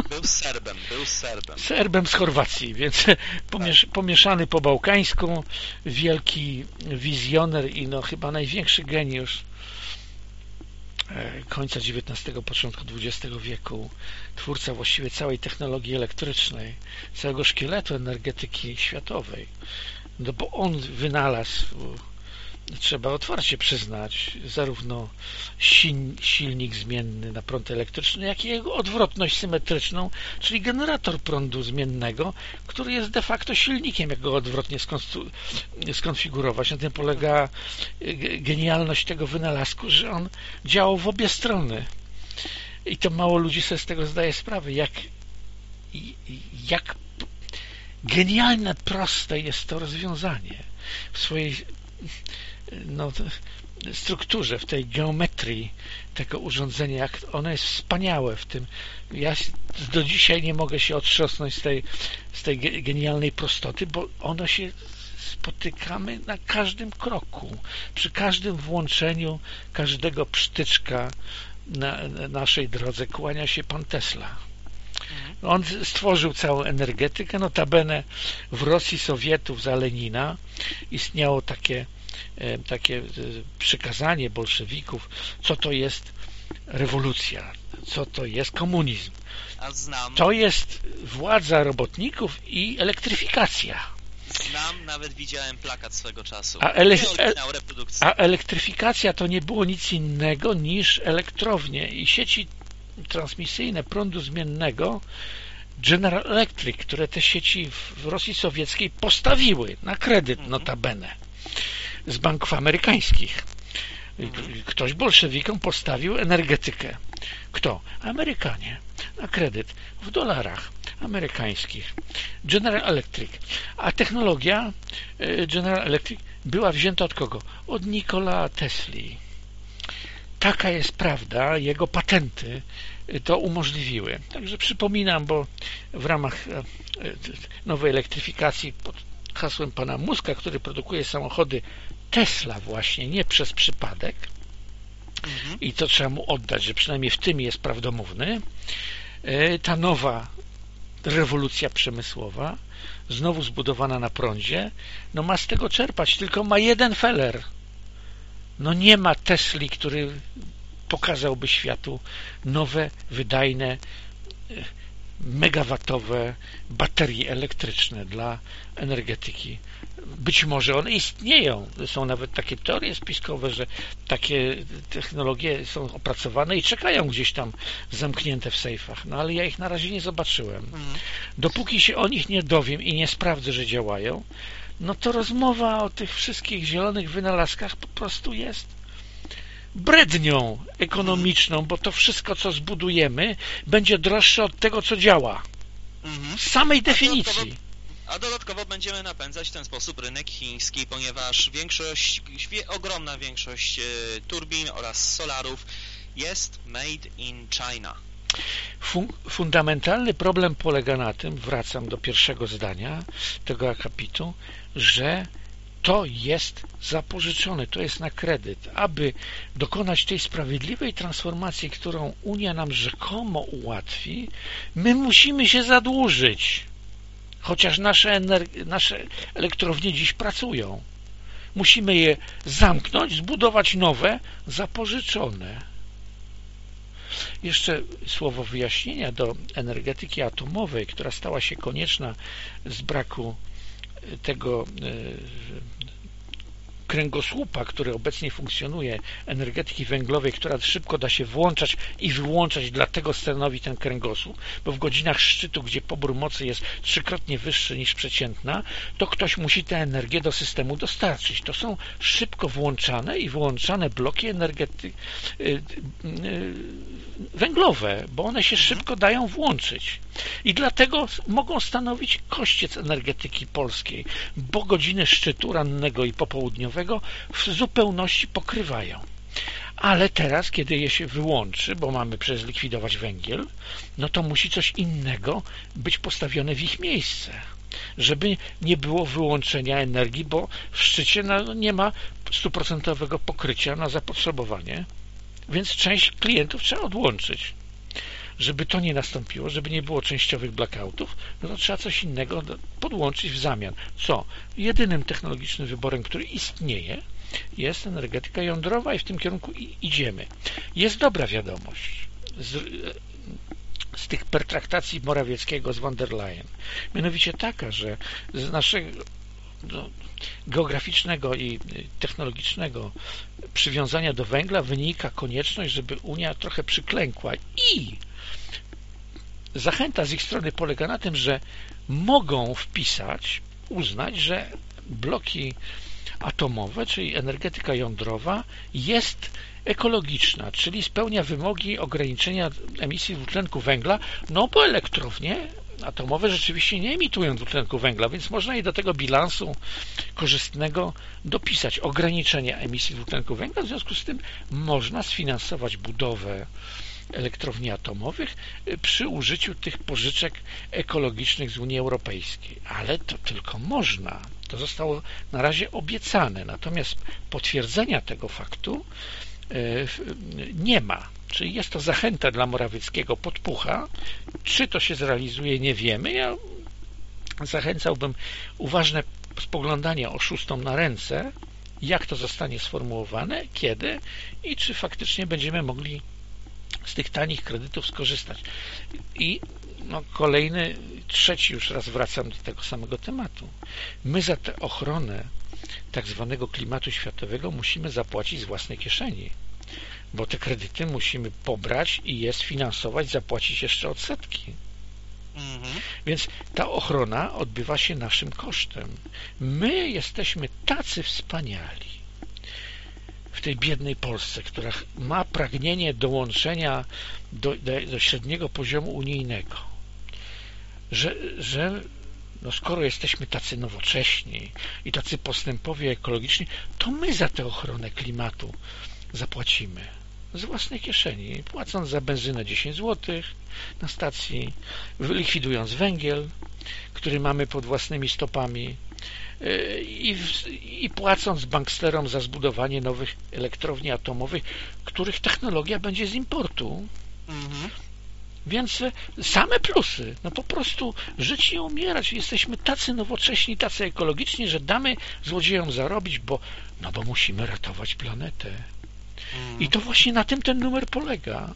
Był [LAUGHS] Serbem, był Serbem. Serbem z Chorwacji, więc [LAUGHS] pomiesz, pomieszany po bałkańsku, wielki wizjoner i no chyba największy geniusz e, końca XIX, początku XX wieku, twórca właściwie całej technologii elektrycznej, całego szkieletu energetyki światowej no bo on wynalazł trzeba otwarcie przyznać zarówno silnik zmienny na prąd elektryczny, jak i jego odwrotność symetryczną, czyli generator prądu zmiennego, który jest de facto silnikiem, jak go odwrotnie skonfigurować. Na tym polega genialność tego wynalazku, że on działał w obie strony. I to mało ludzi sobie z tego zdaje sprawę, jak, jak Genialne, proste jest to rozwiązanie w swojej no, strukturze, w tej geometrii tego urządzenia, jak ono jest wspaniałe w tym. Ja do dzisiaj nie mogę się otrząsnąć z tej, z tej genialnej prostoty, bo ono się spotykamy na każdym kroku, przy każdym włączeniu każdego psztyczka na, na naszej drodze kłania się pan Tesla. On stworzył całą energetykę. Notabene w Rosji Sowietów za Lenina istniało takie, e, takie e, przykazanie bolszewików, co to jest rewolucja, co to jest komunizm. To jest władza robotników i elektryfikacja. Znam, nawet widziałem plakat swego czasu. A, ele a elektryfikacja to nie było nic innego niż elektrownie i sieci transmisyjne prądu zmiennego General Electric, które te sieci w Rosji Sowieckiej postawiły na kredyt mhm. notabene z banków amerykańskich. Mhm. Ktoś bolszewikom postawił energetykę. Kto? Amerykanie. Na kredyt w dolarach amerykańskich. General Electric. A technologia e, General Electric była wzięta od kogo? Od Nikola Tesli taka jest prawda, jego patenty to umożliwiły. Także przypominam, bo w ramach e, nowej elektryfikacji pod hasłem pana Muska, który produkuje samochody Tesla właśnie, nie przez przypadek mhm. i to trzeba mu oddać, że przynajmniej w tym jest prawdomówny, e, ta nowa rewolucja przemysłowa, znowu zbudowana na prądzie, no ma z tego czerpać, tylko ma jeden feller – no nie ma Tesli, który pokazałby światu nowe, wydajne, e, megawatowe baterie elektryczne dla energetyki. Być może one istnieją. Są nawet takie teorie spiskowe, że takie technologie są opracowane i czekają gdzieś tam zamknięte w sejfach. No ale ja ich na razie nie zobaczyłem. Mhm. Dopóki się o nich nie dowiem i nie sprawdzę, że działają, no to rozmowa o tych wszystkich zielonych wynalazkach po prostu jest brednią ekonomiczną, bo to wszystko, co zbudujemy, będzie droższe od tego, co działa. Mhm. Z samej definicji. A dodatkowo będziemy napędzać w ten sposób rynek chiński, ponieważ większość, ogromna większość e, turbin oraz solarów jest made in China. Fundamentalny problem polega na tym, wracam do pierwszego zdania tego akapitu, że to jest zapożyczone, to jest na kredyt. Aby dokonać tej sprawiedliwej transformacji, którą Unia nam rzekomo ułatwi, my musimy się zadłużyć. chociaż nasze, nasze elektrownie dziś pracują. Musimy je zamknąć, zbudować nowe, zapożyczone. Jeszcze słowo wyjaśnienia do energetyki atomowej, która stała się konieczna z braku tego e, kręgosłupa, który obecnie funkcjonuje, energetyki węglowej, która szybko da się włączać i wyłączać, dlatego stanowi ten kręgosłup, bo w godzinach szczytu, gdzie pobór mocy jest trzykrotnie wyższy niż przeciętna, to ktoś musi tę energię do systemu dostarczyć. To są szybko włączane i wyłączane bloki energety y, y, węglowe, bo one się szybko dają włączyć. I dlatego mogą stanowić kościec energetyki polskiej, bo godziny szczytu rannego i popołudniowego w zupełności pokrywają. Ale teraz, kiedy je się wyłączy, bo mamy przezlikwidować węgiel, no to musi coś innego być postawione w ich miejsce żeby nie było wyłączenia energii, bo w szczycie no, nie ma stuprocentowego pokrycia na zapotrzebowanie, więc część klientów trzeba odłączyć. Żeby to nie nastąpiło, żeby nie było częściowych blackoutów, no to trzeba coś innego podłączyć w zamian. Co? Jedynym technologicznym wyborem, który istnieje, jest energetyka jądrowa i w tym kierunku idziemy. Jest dobra wiadomość z, z tych pertraktacji Morawieckiego z von der Leyen. Mianowicie taka, że z naszego no, geograficznego i technologicznego przywiązania do węgla wynika konieczność, żeby Unia trochę przyklękła i zachęta z ich strony polega na tym, że mogą wpisać, uznać, że bloki atomowe, czyli energetyka jądrowa jest ekologiczna, czyli spełnia wymogi ograniczenia emisji dwutlenku węgla, no bo elektrownie atomowe rzeczywiście nie emitują dwutlenku węgla, więc można je do tego bilansu korzystnego dopisać. Ograniczenie emisji dwutlenku węgla, w związku z tym można sfinansować budowę elektrowni atomowych y, przy użyciu tych pożyczek ekologicznych z Unii Europejskiej. Ale to tylko można. To zostało na razie obiecane. Natomiast potwierdzenia tego faktu y, nie ma. Czyli jest to zachęta dla Morawieckiego podpucha. Czy to się zrealizuje, nie wiemy. Ja zachęcałbym uważne spoglądanie oszustom na ręce, jak to zostanie sformułowane, kiedy i czy faktycznie będziemy mogli z tych tanich kredytów skorzystać. I no, kolejny, trzeci już raz wracam do tego samego tematu. My za tę ochronę tak zwanego klimatu światowego musimy zapłacić z własnej kieszeni, bo te kredyty musimy pobrać i je sfinansować, zapłacić jeszcze odsetki. Mhm. Więc ta ochrona odbywa się naszym kosztem. My jesteśmy tacy wspaniali, w tej biednej Polsce, która ma pragnienie dołączenia do, do, średniego poziomu unijnego, że, że no skoro jesteśmy tacy nowocześni i tacy postępowi ekologiczni, to my za tę ochronę klimatu zapłacimy. Z własnej kieszeni, płacąc za benzynę 10 zł na stacji, likwidując węgiel, który mamy pod własnymi stopami, i, i płacąc banksterom za zbudowanie nowych elektrowni atomowych, których technologia będzie z importu. Mhm. Więc e, same plusy. No po prostu żyć i umierać. Jesteśmy tacy nowocześni, tacy ekologiczni, że damy złodziejom zarobić, bo, no bo musimy ratować planetę. Mhm. I to właśnie na tym ten numer polega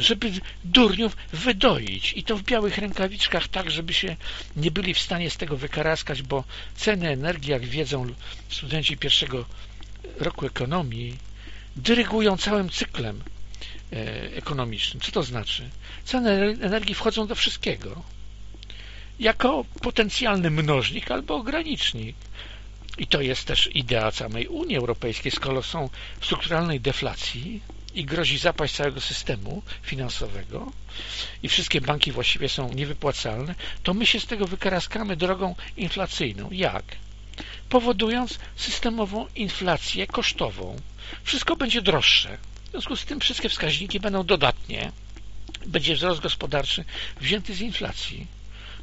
żeby durniów wydoić i to w białych rękawiczkach tak, żeby się nie byli w stanie z tego wykaraskać, bo ceny energii, jak wiedzą studenci pierwszego roku ekonomii, dyrygują całym cyklem e, ekonomicznym. Co to znaczy? Ceny energii wchodzą do wszystkiego jako potencjalny mnożnik albo ogranicznik. I to jest też idea całej Unii Europejskiej, skoro są w strukturalnej deflacji, i grozi zapaść całego systemu finansowego i wszystkie banki właściwie są niewypłacalne, to my się z tego wykaraskamy drogą inflacyjną. Jak? Powodując systemową inflację kosztową. Wszystko będzie droższe. W związku z tym wszystkie wskaźniki będą dodatnie. Będzie wzrost gospodarczy wzięty z inflacji.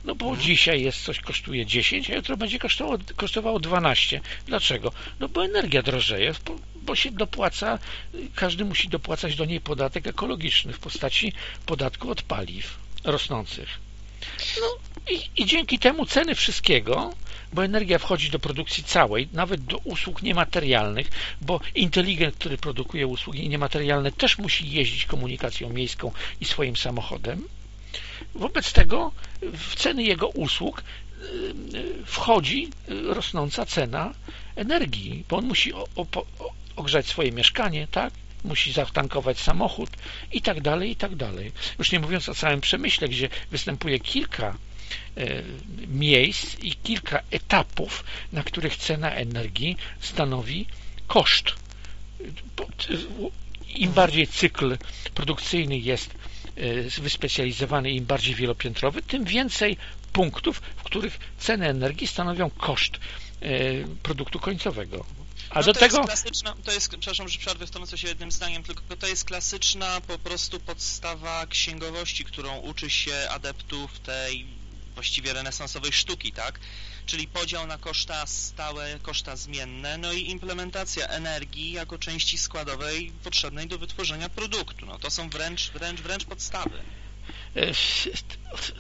No bo mhm. dzisiaj jest coś kosztuje 10, a jutro będzie kosztowało, kosztowało 12. Dlaczego? No bo energia drożeje, bo się dopłaca, każdy musi dopłacać do niej podatek ekologiczny w postaci podatku od paliw rosnących. No i, i dzięki temu ceny wszystkiego bo energia wchodzi do produkcji całej, nawet do usług niematerialnych, bo inteligent, który produkuje usługi niematerialne, też musi jeździć komunikacją miejską i swoim samochodem. Wobec tego w ceny jego usług y, wchodzi rosnąca cena energii, bo on musi ogrzać swoje mieszkanie, tak? musi zatankować samochód i tak dalej, i tak dalej. Już nie mówiąc o całym przemyśle, gdzie występuje kilka E, miejsc i kilka etapów, na których cena energii stanowi koszt. Im bardziej cykl produkcyjny jest e, wyspecjalizowany, im bardziej wielopiętrowy, tym więcej punktów, w których ceny energii stanowią koszt e, produktu końcowego. A no do to tego... Jest klasyczna, to jest, przepraszam, że przerwę w to, co się jednym zdaniem, tylko to jest klasyczna po prostu podstawa księgowości, którą uczy się adeptów tej właściwie renesansowej sztuki, tak? Czyli podział na koszta stałe, koszta zmienne, no i implementacja energii jako części składowej potrzebnej do wytworzenia produktu. No to są wręcz, wręcz, wręcz podstawy. E,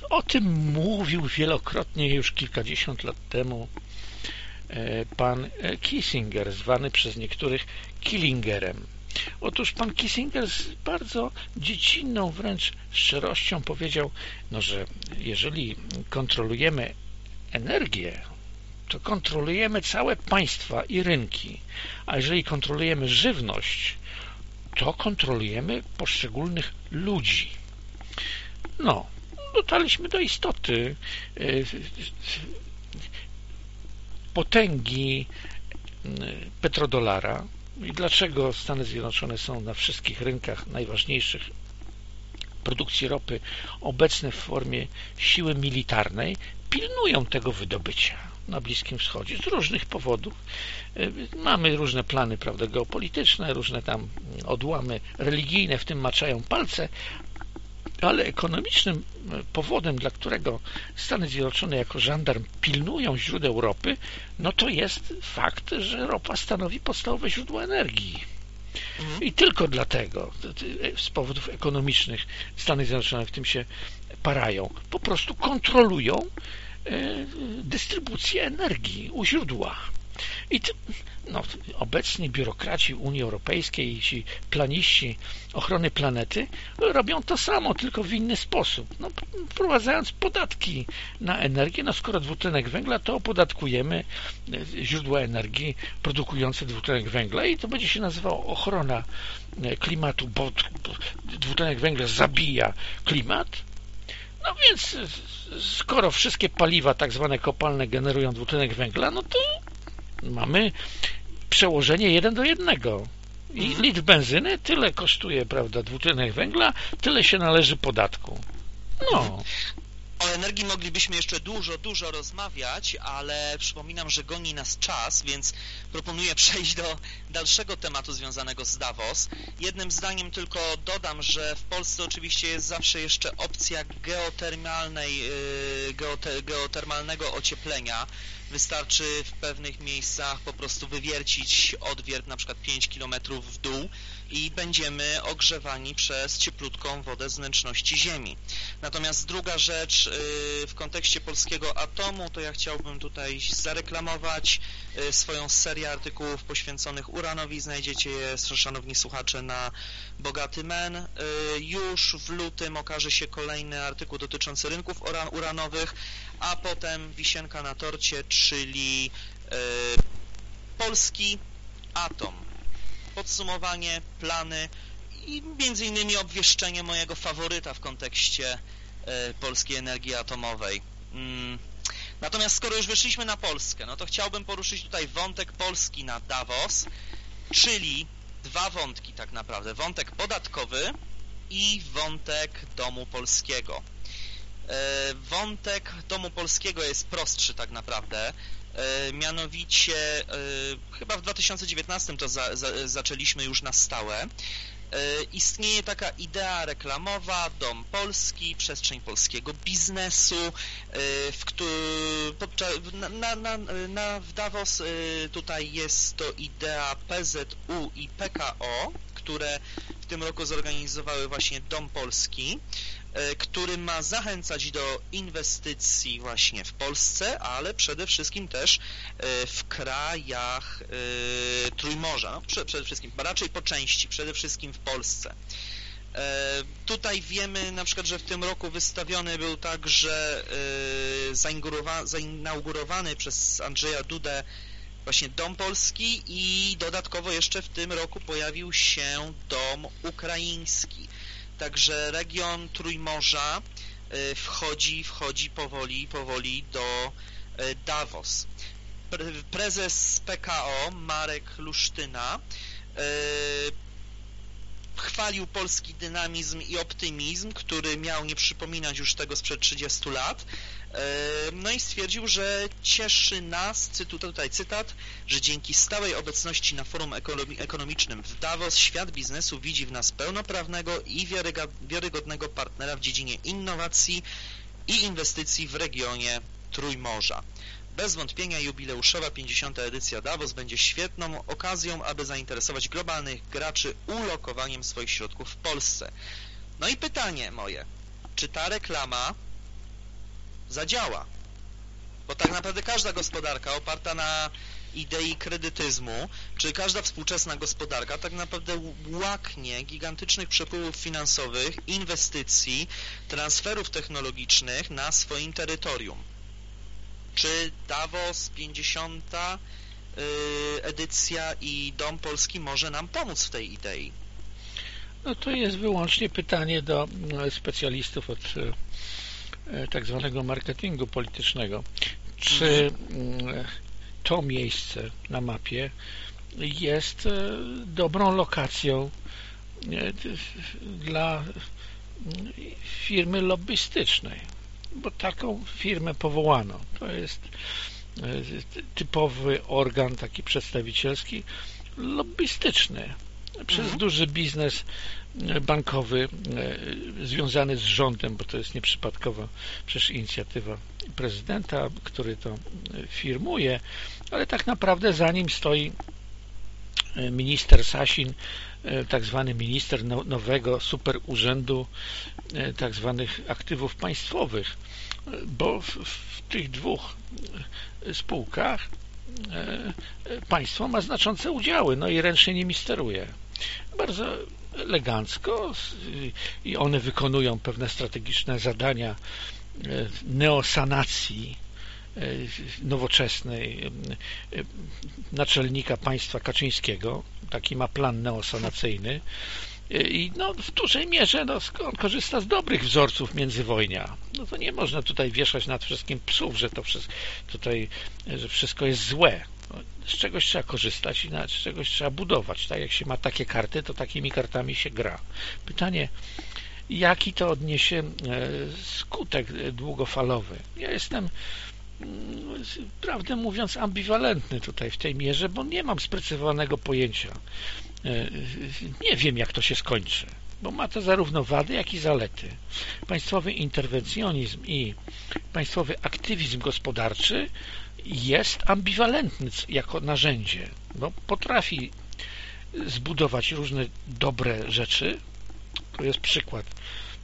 o tym mówił wielokrotnie już kilkadziesiąt lat temu pan Kissinger, zwany przez niektórych Killingerem. Otóż pan Kissinger z bardzo dziecinną wręcz szczerością powiedział, no, że jeżeli kontrolujemy energię, to kontrolujemy całe państwa i rynki, a jeżeli kontrolujemy żywność, to kontrolujemy poszczególnych ludzi. No, dotarliśmy do istoty e, potęgi petrodolara, i dlaczego Stany Zjednoczone są na wszystkich rynkach najważniejszych produkcji ropy obecne w formie siły militarnej, pilnują tego wydobycia na Bliskim Wschodzie z różnych powodów. E, mamy różne plany prawda, geopolityczne, różne tam odłamy religijne, w tym maczają palce, ale ekonomicznym e, powodem, dla którego Stany Zjednoczone jako żandarm pilnują źródeł ropy, no to jest fakt, że ropa stanowi podstawowe źródło energii. Mhm. I tylko dlatego, e, z powodów ekonomicznych, Stany Zjednoczone w tym się parają. Po prostu kontrolują e, dystrybucję energii u źródła. I no, obecni biurokraci Unii Europejskiej ci planiści ochrony planety robią to samo, tylko w inny sposób. No, wprowadzając podatki na energię, no skoro dwutlenek węgla, to opodatkujemy źródła energii produkujące dwutlenek węgla i to będzie się nazywało ochrona e, klimatu, bo dwutlenek węgla zabija klimat, no więc skoro wszystkie paliwa tak zwane kopalne generują dwutlenek węgla, no to mamy przełożenie jeden do jednego. I mhm. litr benzyny tyle kosztuje, prawda, dwutlenek węgla, tyle się należy podatku. No. O energii moglibyśmy jeszcze dużo, dużo rozmawiać, ale przypominam, że goni nas czas, więc proponuję [LAUGHS] przejść do dalszego tematu związanego z Davos. Jednym zdaniem tylko dodam, że w Polsce oczywiście jest zawsze jeszcze opcja geotermalnej, yy, geotermalnego ocieplenia, Wystarczy w pewnych miejscach po prostu wywiercić odwiert na przykład 5 km w dół i będziemy ogrzewani przez cieplutką wodę z wnętrzności Ziemi. Natomiast druga rzecz y, w kontekście polskiego atomu, to ja chciałbym tutaj zareklamować y, swoją serię artykułów poświęconych uranowi. Znajdziecie je, szanowni słuchacze, na Bogaty Men. Y, już w lutym okaże się kolejny artykuł dotyczący rynków uranowych, a potem wisienka na torcie, czyli polski atom podsumowanie, plany i między innymi obwieszczenie mojego faworyta w kontekście e, polskiej energii atomowej. Mm. Natomiast skoro już wyszliśmy na Polskę, no to chciałbym poruszyć tutaj wątek Polski na Davos, czyli dwa wątki tak naprawdę. Wątek podatkowy i wątek domu polskiego. E, wątek domu polskiego jest prostszy tak naprawdę. E, mianowicie e, chyba w 2019 to za, za, zaczęliśmy już na stałe. Istnieje taka idea reklamowa, Dom Polski, przestrzeń polskiego biznesu, w na, na, na, na, Davos tutaj jest to idea PZU i PKO, które w tym roku zorganizowały właśnie Dom Polski, który ma zachęcać do inwestycji właśnie w Polsce, ale przede wszystkim też e, w krajach e, Trójmorza, no, przede wszystkim, raczej po części, przede wszystkim w Polsce. Tutaj wiemy na przykład, że w tym roku wystawiony był także zainaugurowany przez Andrzeja Dudę właśnie Dom Polski i dodatkowo jeszcze w tym roku pojawił się Dom Ukraiński. Także region Trójmorza y, wchodzi, wchodzi powoli, powoli do y, Davos. Prezes PKO Marek Lusztyna y, chwalił polski dynamizm i optymizm, który miał nie przypominać już tego sprzed 30 lat. No i stwierdził, że cieszy nas, cytu, tutaj cytat, że dzięki stałej obecności na forum ekonomicznym w Davos świat biznesu widzi w nas pełnoprawnego i wiarygodnego partnera w dziedzinie innowacji i inwestycji w regionie Trójmorza. Bez wątpienia jubileuszowa 50. edycja Davos będzie świetną okazją, aby zainteresować globalnych graczy ulokowaniem swoich środków w Polsce. No i pytanie moje, czy ta reklama zadziała? Bo tak naprawdę każda gospodarka oparta na idei kredytyzmu, czy każda współczesna gospodarka tak naprawdę łaknie gigantycznych przepływów finansowych, inwestycji, transferów technologicznych na swoim terytorium. Czy Davos 50 y, edycja i Dom Polski może nam pomóc w tej idei? No to jest wyłącznie pytanie do no, specjalistów od e, tak zwanego marketingu politycznego. Czy mm, to miejsce na mapie jest e, dobrą lokacją e, dla mm, firmy lobbystycznej? bo taką firmę powołano. To jest e, typowy organ taki przedstawicielski, lobbystyczny przez mhm. duży biznes e, bankowy e, związany z rządem, bo to jest nieprzypadkowa przecież inicjatywa prezydenta, który to firmuje, ale tak naprawdę za nim stoi minister Sasin, tak zwany minister no, nowego super urzędu tak zwanych aktywów państwowych bo w, w tych dwóch spółkach e, państwo ma znaczące udziały, no i ręcznie nimi steruje. Bardzo elegancko i one wykonują pewne strategiczne zadania e, neosanacji e, nowoczesnej naczelnika państwa Kaczyńskiego. Taki ma plan neosanacyjny i no, w dużej mierze no, on korzysta z dobrych wzorców międzywojnia. No to nie można tutaj wieszać nad wszystkim psów, że to wszystko, tutaj, że wszystko jest złe. No, z czegoś trzeba korzystać i z czegoś trzeba budować. Tak? Jak się ma takie karty, to takimi kartami się gra. Pytanie, jaki to odniesie e, skutek długofalowy? Ja jestem mm, prawdę mówiąc ambiwalentny tutaj w tej mierze, bo nie mam sprecyzowanego pojęcia E, nie wiem jak to się skończy, bo ma to zarówno wady, jak i zalety. Państwowy interwencjonizm i państwowy aktywizm gospodarczy jest ambiwalentny jako narzędzie, bo potrafi zbudować różne dobre rzeczy. To jest przykład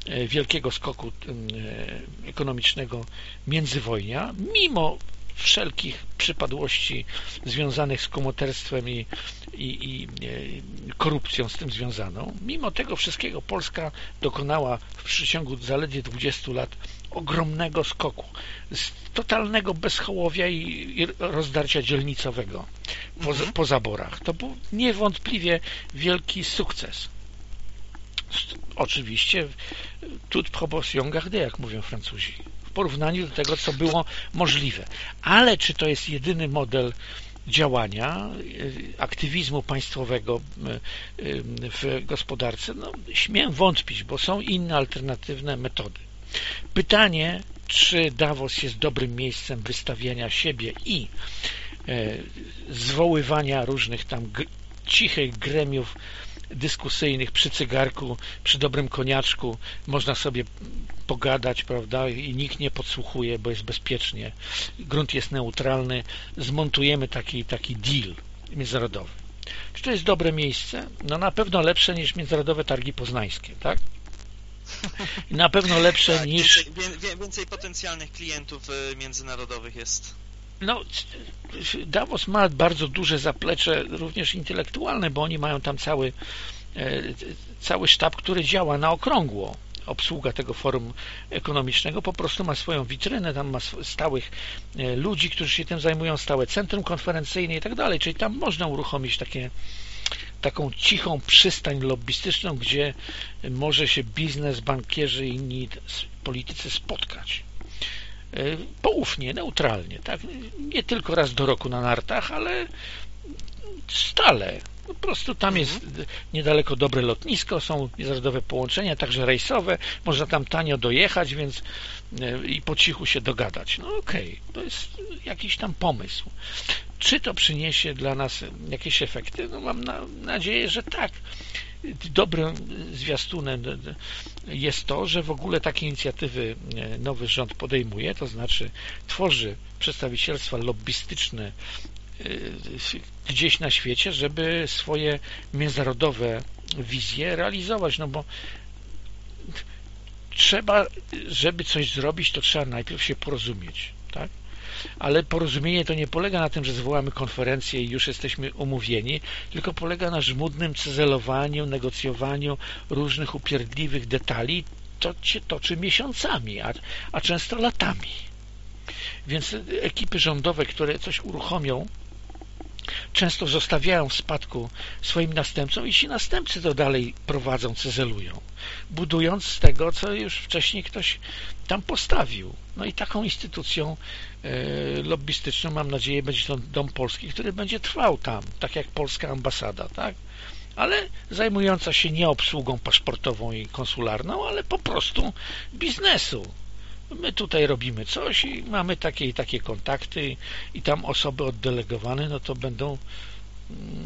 e, wielkiego skoku e, ekonomicznego międzywojnia, mimo wszelkich przypadłości związanych z komoterstwem i, i, i e, korupcją z tym związaną. Mimo tego wszystkiego Polska dokonała w przeciągu zaledwie 20 lat ogromnego skoku, z totalnego bezchołowia i, i rozdarcia dzielnicowego po, mhm. po zaborach. To był niewątpliwie wielki sukces. Oczywiście tout propos garde, jak mówią Francuzi porównaniu do tego, co było możliwe. Ale czy to jest jedyny model działania y, aktywizmu państwowego y, y, w gospodarce? No, śmiem wątpić, bo są inne alternatywne metody. Pytanie, czy Davos jest dobrym miejscem wystawiania siebie i zwoływania różnych tam cichych gremiów dyskusyjnych przy cygarku, przy dobrym koniaczku można sobie pogadać, prawda, i nikt nie podsłuchuje, bo jest bezpiecznie. Grunt jest neutralny. Zmontujemy taki, taki deal międzynarodowy. Czy to jest dobre miejsce? No na pewno lepsze niż Międzynarodowe Targi Poznańskie, tak? Na pewno lepsze tak, niż... Więcej, więcej potencjalnych klientów y, międzynarodowych jest. No, Davos ma bardzo duże zaplecze, również intelektualne, bo oni mają tam cały, e, cały sztab, który działa na okrągło obsługa tego forum ekonomicznego po prostu ma swoją witrynę, tam ma stałych e, ludzi, którzy się tym zajmują, stałe centrum konferencyjne i tak dalej, czyli tam można uruchomić takie taką cichą przystań lobbystyczną, gdzie może się biznes, bankierzy i inni politycy spotkać. E, poufnie, neutralnie, tak? Nie tylko raz do roku na nartach, ale stale. Po prostu tam jest mhm. niedaleko dobre lotnisko, są międzynarodowe połączenia, także rejsowe, można tam tanio dojechać, więc e, i po cichu się dogadać. No okej, okay, to jest jakiś tam pomysł. Czy to przyniesie dla nas jakieś efekty? No mam na, nadzieję, że tak. Dobrym zwiastunem jest to, że w ogóle takie inicjatywy e, nowy rząd podejmuje, to znaczy tworzy przedstawicielstwa lobbystyczne gdzieś na świecie, żeby swoje międzynarodowe wizje realizować, no bo trzeba, żeby coś zrobić, to trzeba najpierw się porozumieć, tak? Ale porozumienie to nie polega na tym, że zwołamy konferencję i już jesteśmy umówieni, tylko polega na żmudnym cyzelowaniu, negocjowaniu różnych upierdliwych detali. To się toczy miesiącami, a, a często latami. Więc ekipy rządowe, które coś uruchomią, często zostawiają w spadku swoim następcom i ci następcy to dalej prowadzą, cyzelują, budując z tego, co już wcześniej ktoś tam postawił. No i taką instytucją e, lobbystyczną, mam nadzieję, będzie to Dom Polski, który będzie trwał tam, tak jak polska ambasada, tak? ale zajmująca się nie obsługą paszportową i konsularną, ale po prostu biznesu my tutaj robimy coś i mamy takie i takie kontakty i tam osoby oddelegowane, no to będą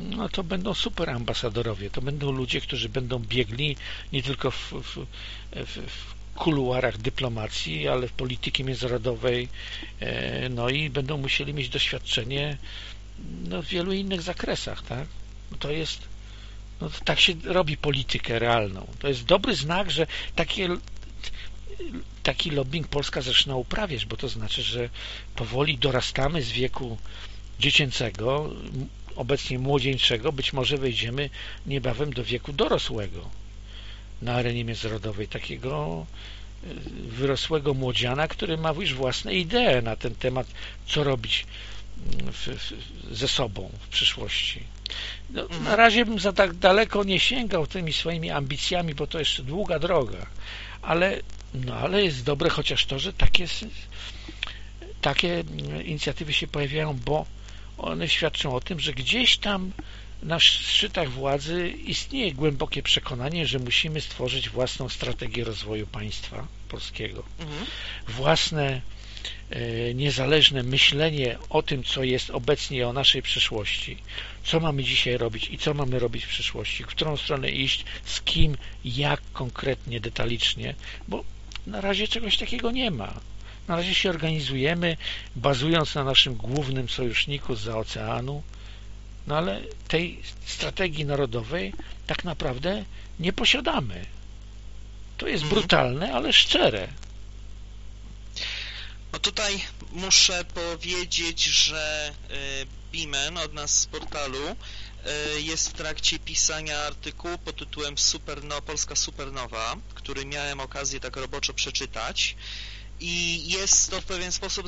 no to będą super ambasadorowie, to będą ludzie, którzy będą biegli nie tylko w, w, w, kuluarach dyplomacji, ale w polityki międzynarodowej, e, no i będą musieli mieć doświadczenie no, w wielu innych zakresach, tak? No to jest no, tak się robi politykę realną. To jest dobry znak, że takie taki lobbying Polska zaczyna uprawiać, bo to znaczy, że powoli dorastamy z wieku dziecięcego, obecnie młodzieńczego, być może wejdziemy niebawem do wieku dorosłego na arenie międzynarodowej, takiego e, wyrosłego młodziana, który ma już własne idee na ten temat, co robić mm, w, ze sobą w przyszłości. No, na razie bym za tak daleko nie sięgał tymi swoimi ambicjami, bo to jeszcze długa droga, ale no ale jest dobre chociaż to, że takie, takie inicjatywy się pojawiają, bo one świadczą o tym, że gdzieś tam na szczytach władzy istnieje głębokie przekonanie, że musimy stworzyć własną strategię rozwoju państwa polskiego. Mhm. Własne e, niezależne myślenie o tym, co jest obecnie o naszej przyszłości, co mamy dzisiaj robić i co mamy robić w przyszłości, w którą stronę iść, z kim, jak konkretnie, detalicznie, bo na razie czegoś takiego nie ma. Na razie się organizujemy, bazując na naszym głównym sojuszniku z oceanu, no ale tej strategii narodowej tak naprawdę nie posiadamy. To jest mhm. brutalne, ale szczere. No tutaj muszę powiedzieć, że y, Bimen od nas z portalu jest w trakcie pisania artykułu pod tytułem Superno, Polska Supernowa, który miałem okazję tak roboczo przeczytać. I jest to w pewien sposób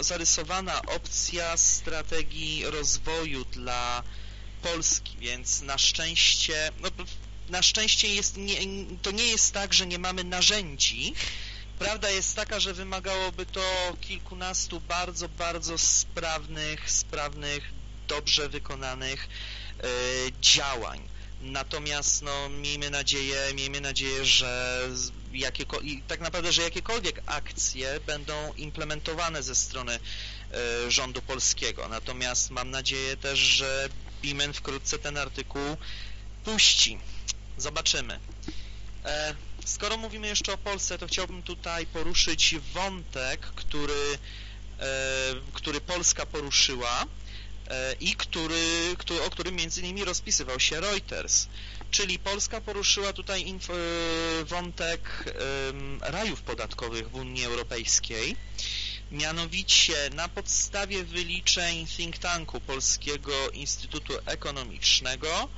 zarysowana opcja strategii rozwoju dla Polski, więc na szczęście, no, na szczęście jest, nie, to nie jest tak, że nie mamy narzędzi, Prawda jest taka, że wymagałoby to kilkunastu bardzo, bardzo sprawnych, sprawnych, dobrze wykonanych e, działań. Natomiast no, miejmy nadzieję, miejmy nadzieję, że tak naprawdę, że jakiekolwiek akcje będą implementowane ze strony e, rządu polskiego. Natomiast mam nadzieję też, że Bimen wkrótce ten artykuł puści. Zobaczymy. E, skoro mówimy jeszcze o Polsce, to chciałbym tutaj poruszyć wątek, który, e, który Polska poruszyła, i który, który, o którym między innymi rozpisywał się Reuters. Czyli Polska poruszyła tutaj wątek rajów podatkowych w Unii Europejskiej. Mianowicie na podstawie wyliczeń think tanku Polskiego Instytutu Ekonomicznego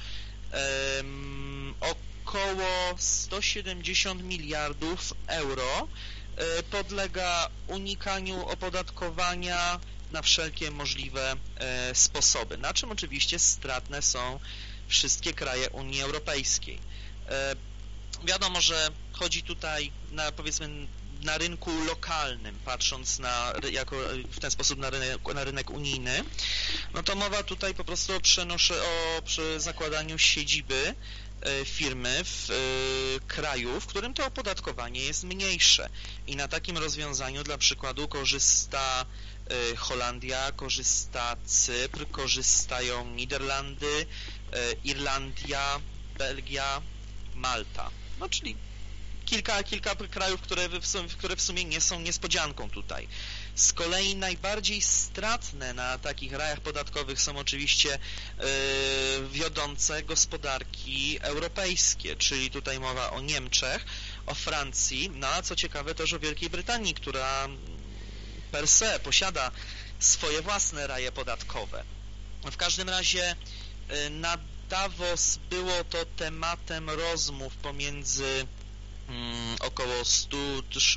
około 170 miliardów euro e, podlega unikaniu opodatkowania na wszelkie możliwe e, sposoby, na czym oczywiście stratne są wszystkie kraje Unii Europejskiej. E, wiadomo, że chodzi tutaj na powiedzmy na rynku lokalnym, patrząc na, jako w ten sposób na rynek, na rynek unijny, no to mowa tutaj po prostu o, przenoszę, o zakładaniu siedziby e, firmy w kraju, w którym to opodatkowanie jest mniejsze. I na takim rozwiązaniu dla przykładu korzysta Holandia, korzysta Cypr, korzystają Niderlandy, Irlandia, Belgia, Malta. No czyli kilka, kilka krajów, które w, sumie, które w sumie nie są niespodzianką tutaj. Z kolei najbardziej stratne na takich rajach podatkowych są oczywiście yy, wiodące gospodarki europejskie, czyli tutaj mowa o Niemczech, o Francji, no a co ciekawe też o Wielkiej Brytanii, która per se posiada swoje własne raje podatkowe. W każdym razie yy, na Davos było to tematem rozmów pomiędzy Mm, około 100,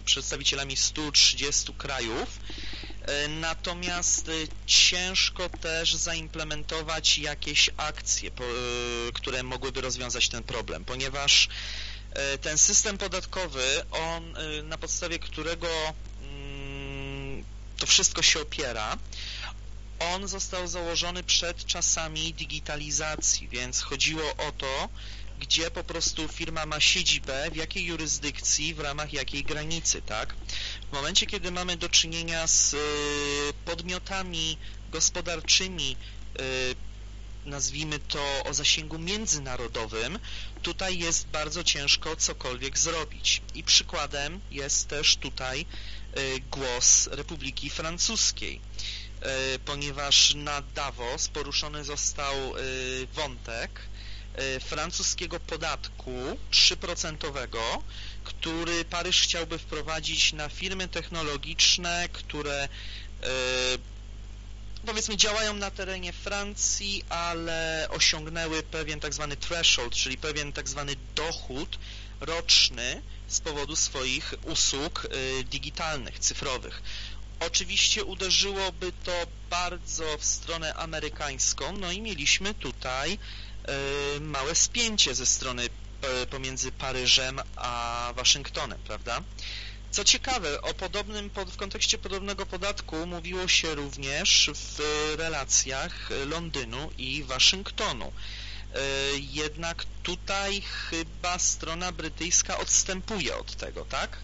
przedstawicielami 130 krajów. E, natomiast e, ciężko też zaimplementować jakieś akcje, które mogłyby rozwiązać ten problem, ponieważ ten system podatkowy, on na podstawie którego to wszystko się opiera, on został założony przed czasami digitalizacji, więc chodziło o to, gdzie po prostu firma ma siedzibę, w jakiej jurysdykcji, w ramach jakiej granicy, tak? W momencie, kiedy mamy do czynienia z y, podmiotami gospodarczymi, y, nazwijmy to o zasięgu międzynarodowym, tutaj jest bardzo ciężko cokolwiek zrobić. I przykładem jest też tutaj głos Republiki Francuskiej, ponieważ na Davos poruszony został wątek, E, francuskiego podatku 3%, który Paryż chciałby wprowadzić na firmy technologiczne, które e, powiedzmy działają na terenie Francji, ale osiągnęły pewien tak zwany threshold, czyli pewien tak zwany dochód roczny z powodu swoich usług e, digitalnych, cyfrowych. Oczywiście uderzyłoby to bardzo w stronę amerykańską, no i mieliśmy tutaj E, małe spięcie ze strony e, pomiędzy Paryżem a Waszyngtonem, prawda? Co ciekawe, o podobnym, w kontekście podobnego podatku mówiło się również w relacjach Londynu i Waszyngtonu. E, jednak tutaj chyba strona brytyjska odstępuje od tego, tak?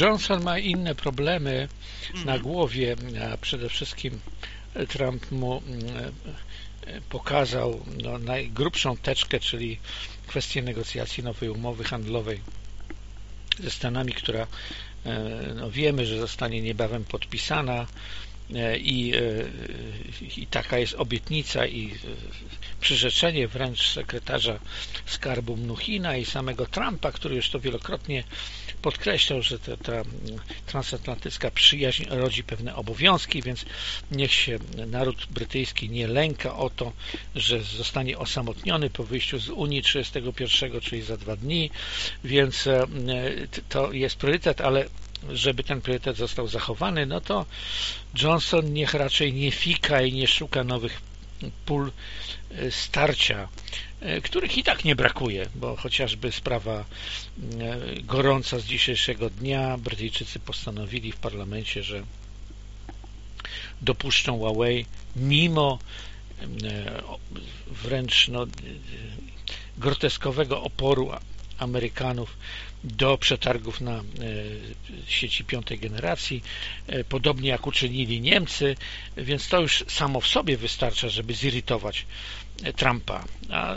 Johnson ma inne problemy na mhm. głowie, a przede wszystkim Trump mu pokazał no, najgrubszą teczkę, czyli kwestię negocjacji nowej umowy handlowej ze Stanami, która e, no, wiemy, że zostanie niebawem podpisana e, i, e, i taka jest obietnica i przyrzeczenie wręcz sekretarza skarbu Mnuchina i samego Trumpa, który już to wielokrotnie podkreślał, że ta, ta transatlantycka przyjaźń rodzi pewne obowiązki, więc niech się naród brytyjski nie lęka o to, że zostanie osamotniony po wyjściu z Unii 31, czyli za dwa dni, więc e, to jest priorytet, ale żeby ten priorytet został zachowany, no to Johnson niech raczej nie fika i nie szuka nowych pól e, starcia, których i tak nie brakuje, bo chociażby sprawa e, gorąca z dzisiejszego dnia, Brytyjczycy postanowili w parlamencie, że dopuszczą Huawei mimo wręcz no, groteskowego oporu Amerykanów do przetargów na e, sieci piątej generacji, e, podobnie jak uczynili Niemcy, więc to już samo w sobie wystarcza, żeby zirytować e, Trumpa. A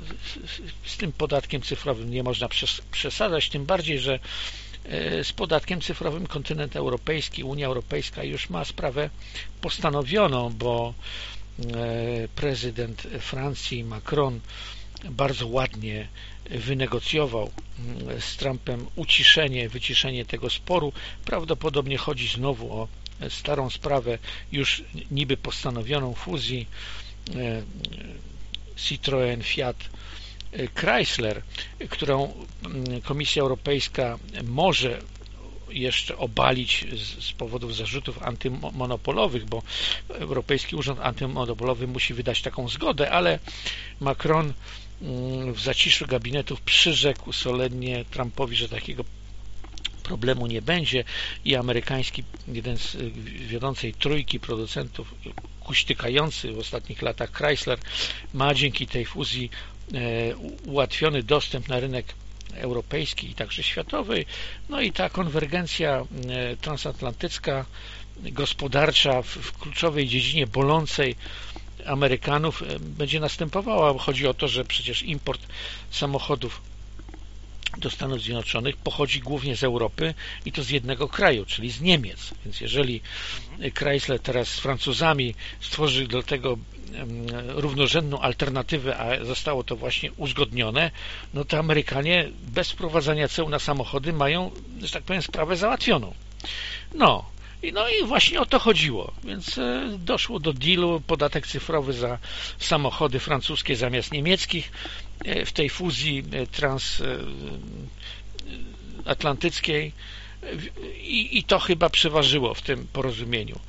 z tym podatkiem cyfrowym nie można przesadzać, tym bardziej, że z podatkiem cyfrowym kontynent europejski, Unia Europejska już ma sprawę postanowioną, bo prezydent Francji Macron bardzo ładnie wynegocjował mm, z Trumpem uciszenie, wyciszenie tego sporu. Prawdopodobnie chodzi znowu o starą sprawę już niby postanowioną fuzji e, Citroën Fiat e, Chrysler, którą mm, Komisja Europejska może jeszcze obalić z, z powodów zarzutów antymonopolowych, bo Europejski Urząd Antymonopolowy musi wydać taką zgodę, ale Macron mm, w zaciszu gabinetów przyrzekł solennie Trumpowi, że takiego problemu nie będzie i amerykański, jeden z wiodącej trójki producentów kuśtykający w ostatnich latach Chrysler ma dzięki tej fuzji e, ułatwiony dostęp na rynek europejskiej i także światowej. No i ta konwergencja e, transatlantycka, gospodarcza w, w kluczowej dziedzinie bolącej Amerykanów e, będzie następowała. Chodzi o to, że przecież import samochodów do Stanów Zjednoczonych pochodzi głównie z Europy i to z jednego kraju, czyli z Niemiec. Więc jeżeli Chrysler teraz z Francuzami stworzy do tego równorzędną alternatywę, a zostało to właśnie uzgodnione, no to Amerykanie bez wprowadzania ceł na samochody mają, że tak powiem, sprawę załatwioną. No, no i właśnie o to chodziło, więc e, doszło do dealu, podatek cyfrowy za samochody francuskie zamiast niemieckich w tej fuzji e, transatlantyckiej i, i to chyba przeważyło w tym porozumieniu.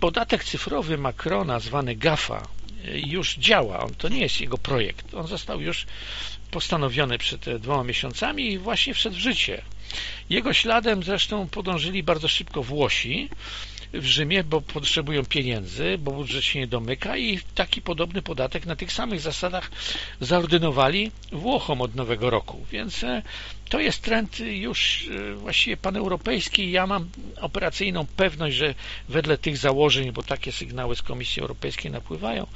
Podatek cyfrowy Macrona, zwany GAFA, już działa. On, to nie jest jego projekt. On został już postanowiony przed dwoma miesiącami i właśnie wszedł w życie. Jego śladem zresztą podążyli bardzo szybko Włosi w Rzymie, bo potrzebują pieniędzy, bo budżet się nie domyka i taki podobny podatek na tych samych zasadach zaordynowali Włochom od nowego roku. Więc e, to jest trend już e, właściwie paneuropejski. Ja mam operacyjną pewność, że wedle tych założeń, bo takie sygnały z Komisji Europejskiej napływają,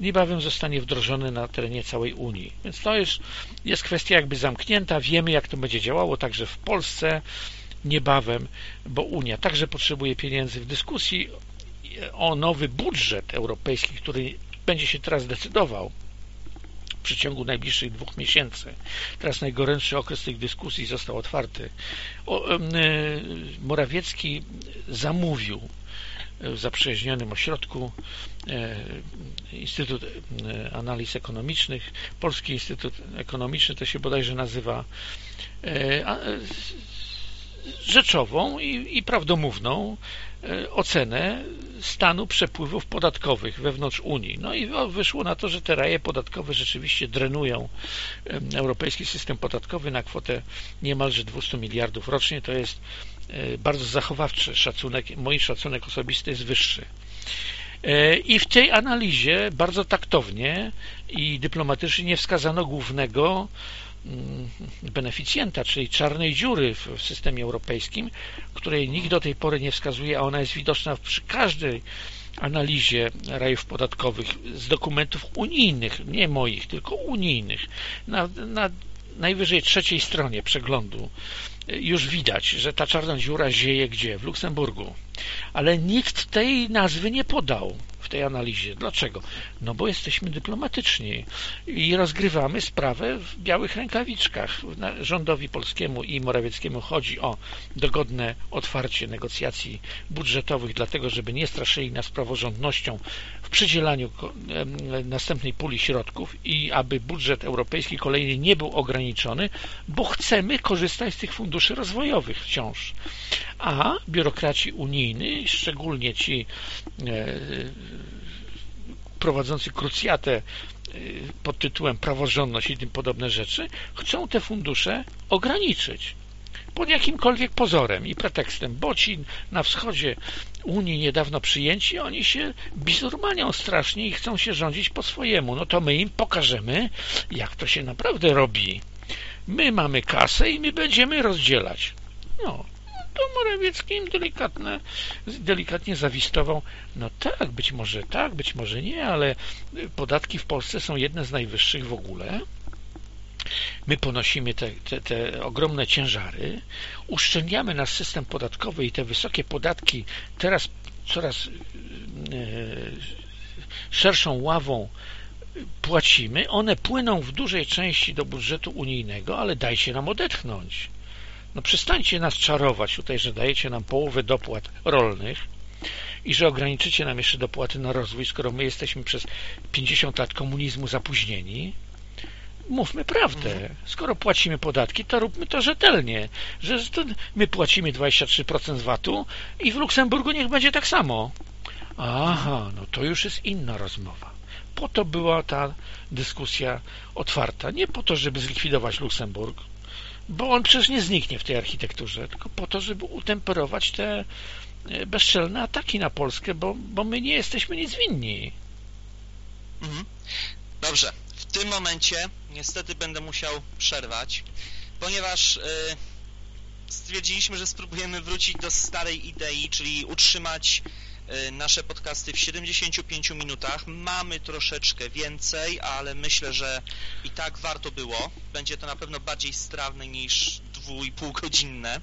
niebawem zostanie wdrożony na terenie całej Unii. Więc to jest, jest kwestia jakby zamknięta. Wiemy, jak to będzie działało także w Polsce niebawem, bo Unia także potrzebuje pieniędzy w dyskusji o nowy budżet europejski, który będzie się teraz decydował w przeciągu najbliższych dwóch miesięcy. Teraz najgorętszy okres tych dyskusji został otwarty. O, e, Morawiecki zamówił w zaprzyjaźnionym ośrodku e, Instytut e, Analiz Ekonomicznych, Polski Instytut Ekonomiczny to się bodajże nazywa rzeczową i, i prawdomówną e, ocenę stanu przepływów podatkowych wewnątrz Unii. No i wyszło na to, że te raje podatkowe rzeczywiście drenują europejski system podatkowy na kwotę niemalże 200 miliardów rocznie. To jest e, bardzo zachowawczy szacunek. Mój szacunek osobisty jest wyższy. E, I w tej analizie bardzo taktownie i dyplomatycznie nie wskazano głównego beneficjenta, czyli czarnej dziury w, systemie europejskim, której nikt do tej pory nie wskazuje, a ona jest widoczna przy każdej analizie rajów podatkowych z dokumentów unijnych, nie moich, tylko unijnych, na, na najwyżej trzeciej stronie przeglądu już widać, że ta czarna dziura zieje gdzie? W Luksemburgu. Ale nikt tej nazwy nie podał w tej analizie. Dlaczego? No bo jesteśmy dyplomatyczni i rozgrywamy sprawę w białych rękawiczkach. Rządowi polskiemu i Morawieckiemu chodzi o dogodne otwarcie negocjacji budżetowych, dlatego żeby nie straszyli nas praworządnością w przydzielaniu następnej puli środków i aby budżet europejski kolejny nie był ograniczony, bo chcemy korzystać z tych funduszy rozwojowych wciąż. A biurokraci unijni, szczególnie ci e, prowadzący krucjatę y, pod tytułem praworządność i tym podobne rzeczy, chcą te fundusze ograniczyć pod jakimkolwiek pozorem i pretekstem, bo ci na wschodzie Unii niedawno przyjęci, oni się bizurmanią strasznie i chcą się rządzić po swojemu. No to my im pokażemy, jak to się naprawdę robi. My mamy kasę i my będziemy rozdzielać. No, to Morawiecki im delikatne, delikatnie zawistował. No tak, być może tak, być może nie, ale podatki w Polsce są jedne z najwyższych w ogóle. my ponosimy te, te, te ogromne ciężary, uszczelniamy nasz system podatkowy i te wysokie podatki teraz coraz e, szerszą ławą płacimy, one płyną w dużej części do budżetu unijnego, ale dajcie nam odetchnąć. No przestańcie nas czarować tutaj, że dajecie nam połowę dopłat rolnych i że ograniczycie nam jeszcze dopłaty na rozwój, skoro my jesteśmy przez 50 lat komunizmu zapóźnieni. Mówmy prawdę. Mhm. Skoro płacimy podatki, to róbmy to rzetelnie. Że my płacimy 23% z VAT-u i w Luksemburgu niech będzie tak samo. Aha, no to już jest inna rozmowa. Po to była ta dyskusja otwarta. Nie po to, żeby zlikwidować Luksemburg, bo on przecież nie zniknie w tej architekturze, tylko po to, żeby utemperować te e, bezczelne ataki na Polskę, bo, bo my nie jesteśmy nic winni. Mhm. Dobrze. W tym momencie niestety będę musiał przerwać, ponieważ yy, stwierdziliśmy, że spróbujemy wrócić do starej idei, czyli utrzymać nasze podcasty w 75 minutach. Mamy troszeczkę więcej, ale myślę, że i tak warto było. Będzie to na pewno bardziej strawne niż 2,5 godzinne.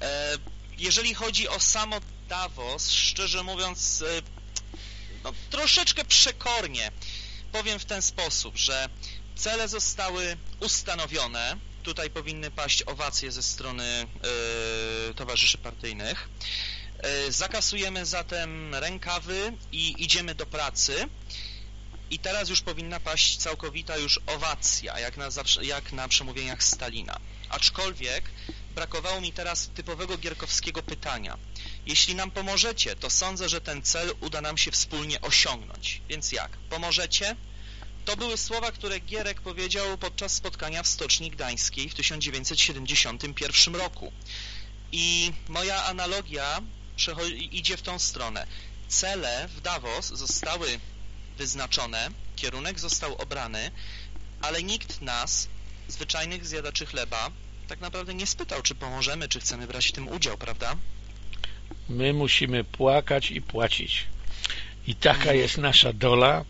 E, jeżeli chodzi o samo Davos, szczerze mówiąc, e, no, troszeczkę przekornie powiem w ten sposób, że cele zostały ustanowione. Tutaj powinny paść owacje ze strony yy, towarzyszy partyjnych. E, zakasujemy zatem rękawy i idziemy do pracy. I teraz już powinna paść całkowita już owacja, jak na, jak na przemówieniach Stalina. Aczkolwiek brakowało mi teraz typowego gierkowskiego pytania. Jeśli nam pomożecie, to sądzę, że ten cel uda nam się wspólnie osiągnąć. Więc jak? Pomożecie? To były słowa, które Gierek powiedział podczas spotkania w Stoczni Gdańskiej w 1971 roku. I moja analogia idzie w tą stronę. Cele w Davos zostały wyznaczone, kierunek został obrany, ale nikt nas, zwyczajnych zjadaczy chleba, tak naprawdę nie spytał, czy pomożemy, czy chcemy brać w tym udział, prawda? My musimy płakać i płacić. I taka mhm. jest nasza dola.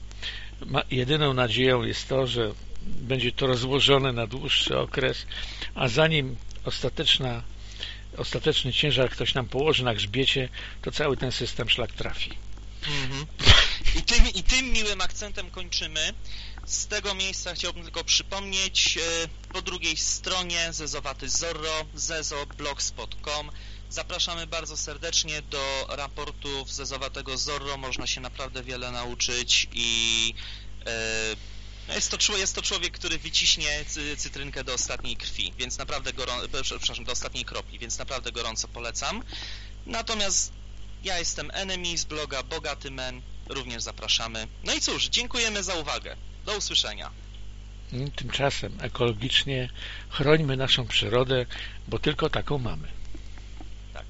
Jedyną nadzieją jest to, że będzie to rozłożone na dłuższy okres, a zanim ostateczna ostateczny ciężar ktoś nam położy na grzbiecie, to cały ten system szlak trafi. Mhm. I, tym, I tym miłym akcentem kończymy. Z tego miejsca chciałbym tylko przypomnieć, e, po drugiej stronie Zezowaty Zorro, zezoblogspot.com Zapraszamy bardzo serdecznie do raportów Zezowatego Zorro, można się naprawdę wiele nauczyć i e, no jest to, jest to człowiek, który wyciśnie cytrynkę do ostatniej krwi, więc naprawdę gorąco, e, do ostatniej kropli, więc naprawdę gorąco polecam. Natomiast ja jestem Enemy z bloga Bogaty Men, również zapraszamy. No i cóż, dziękujemy za uwagę. Do usłyszenia. Tymczasem ekologicznie chrońmy naszą przyrodę, bo tylko taką mamy. Tak.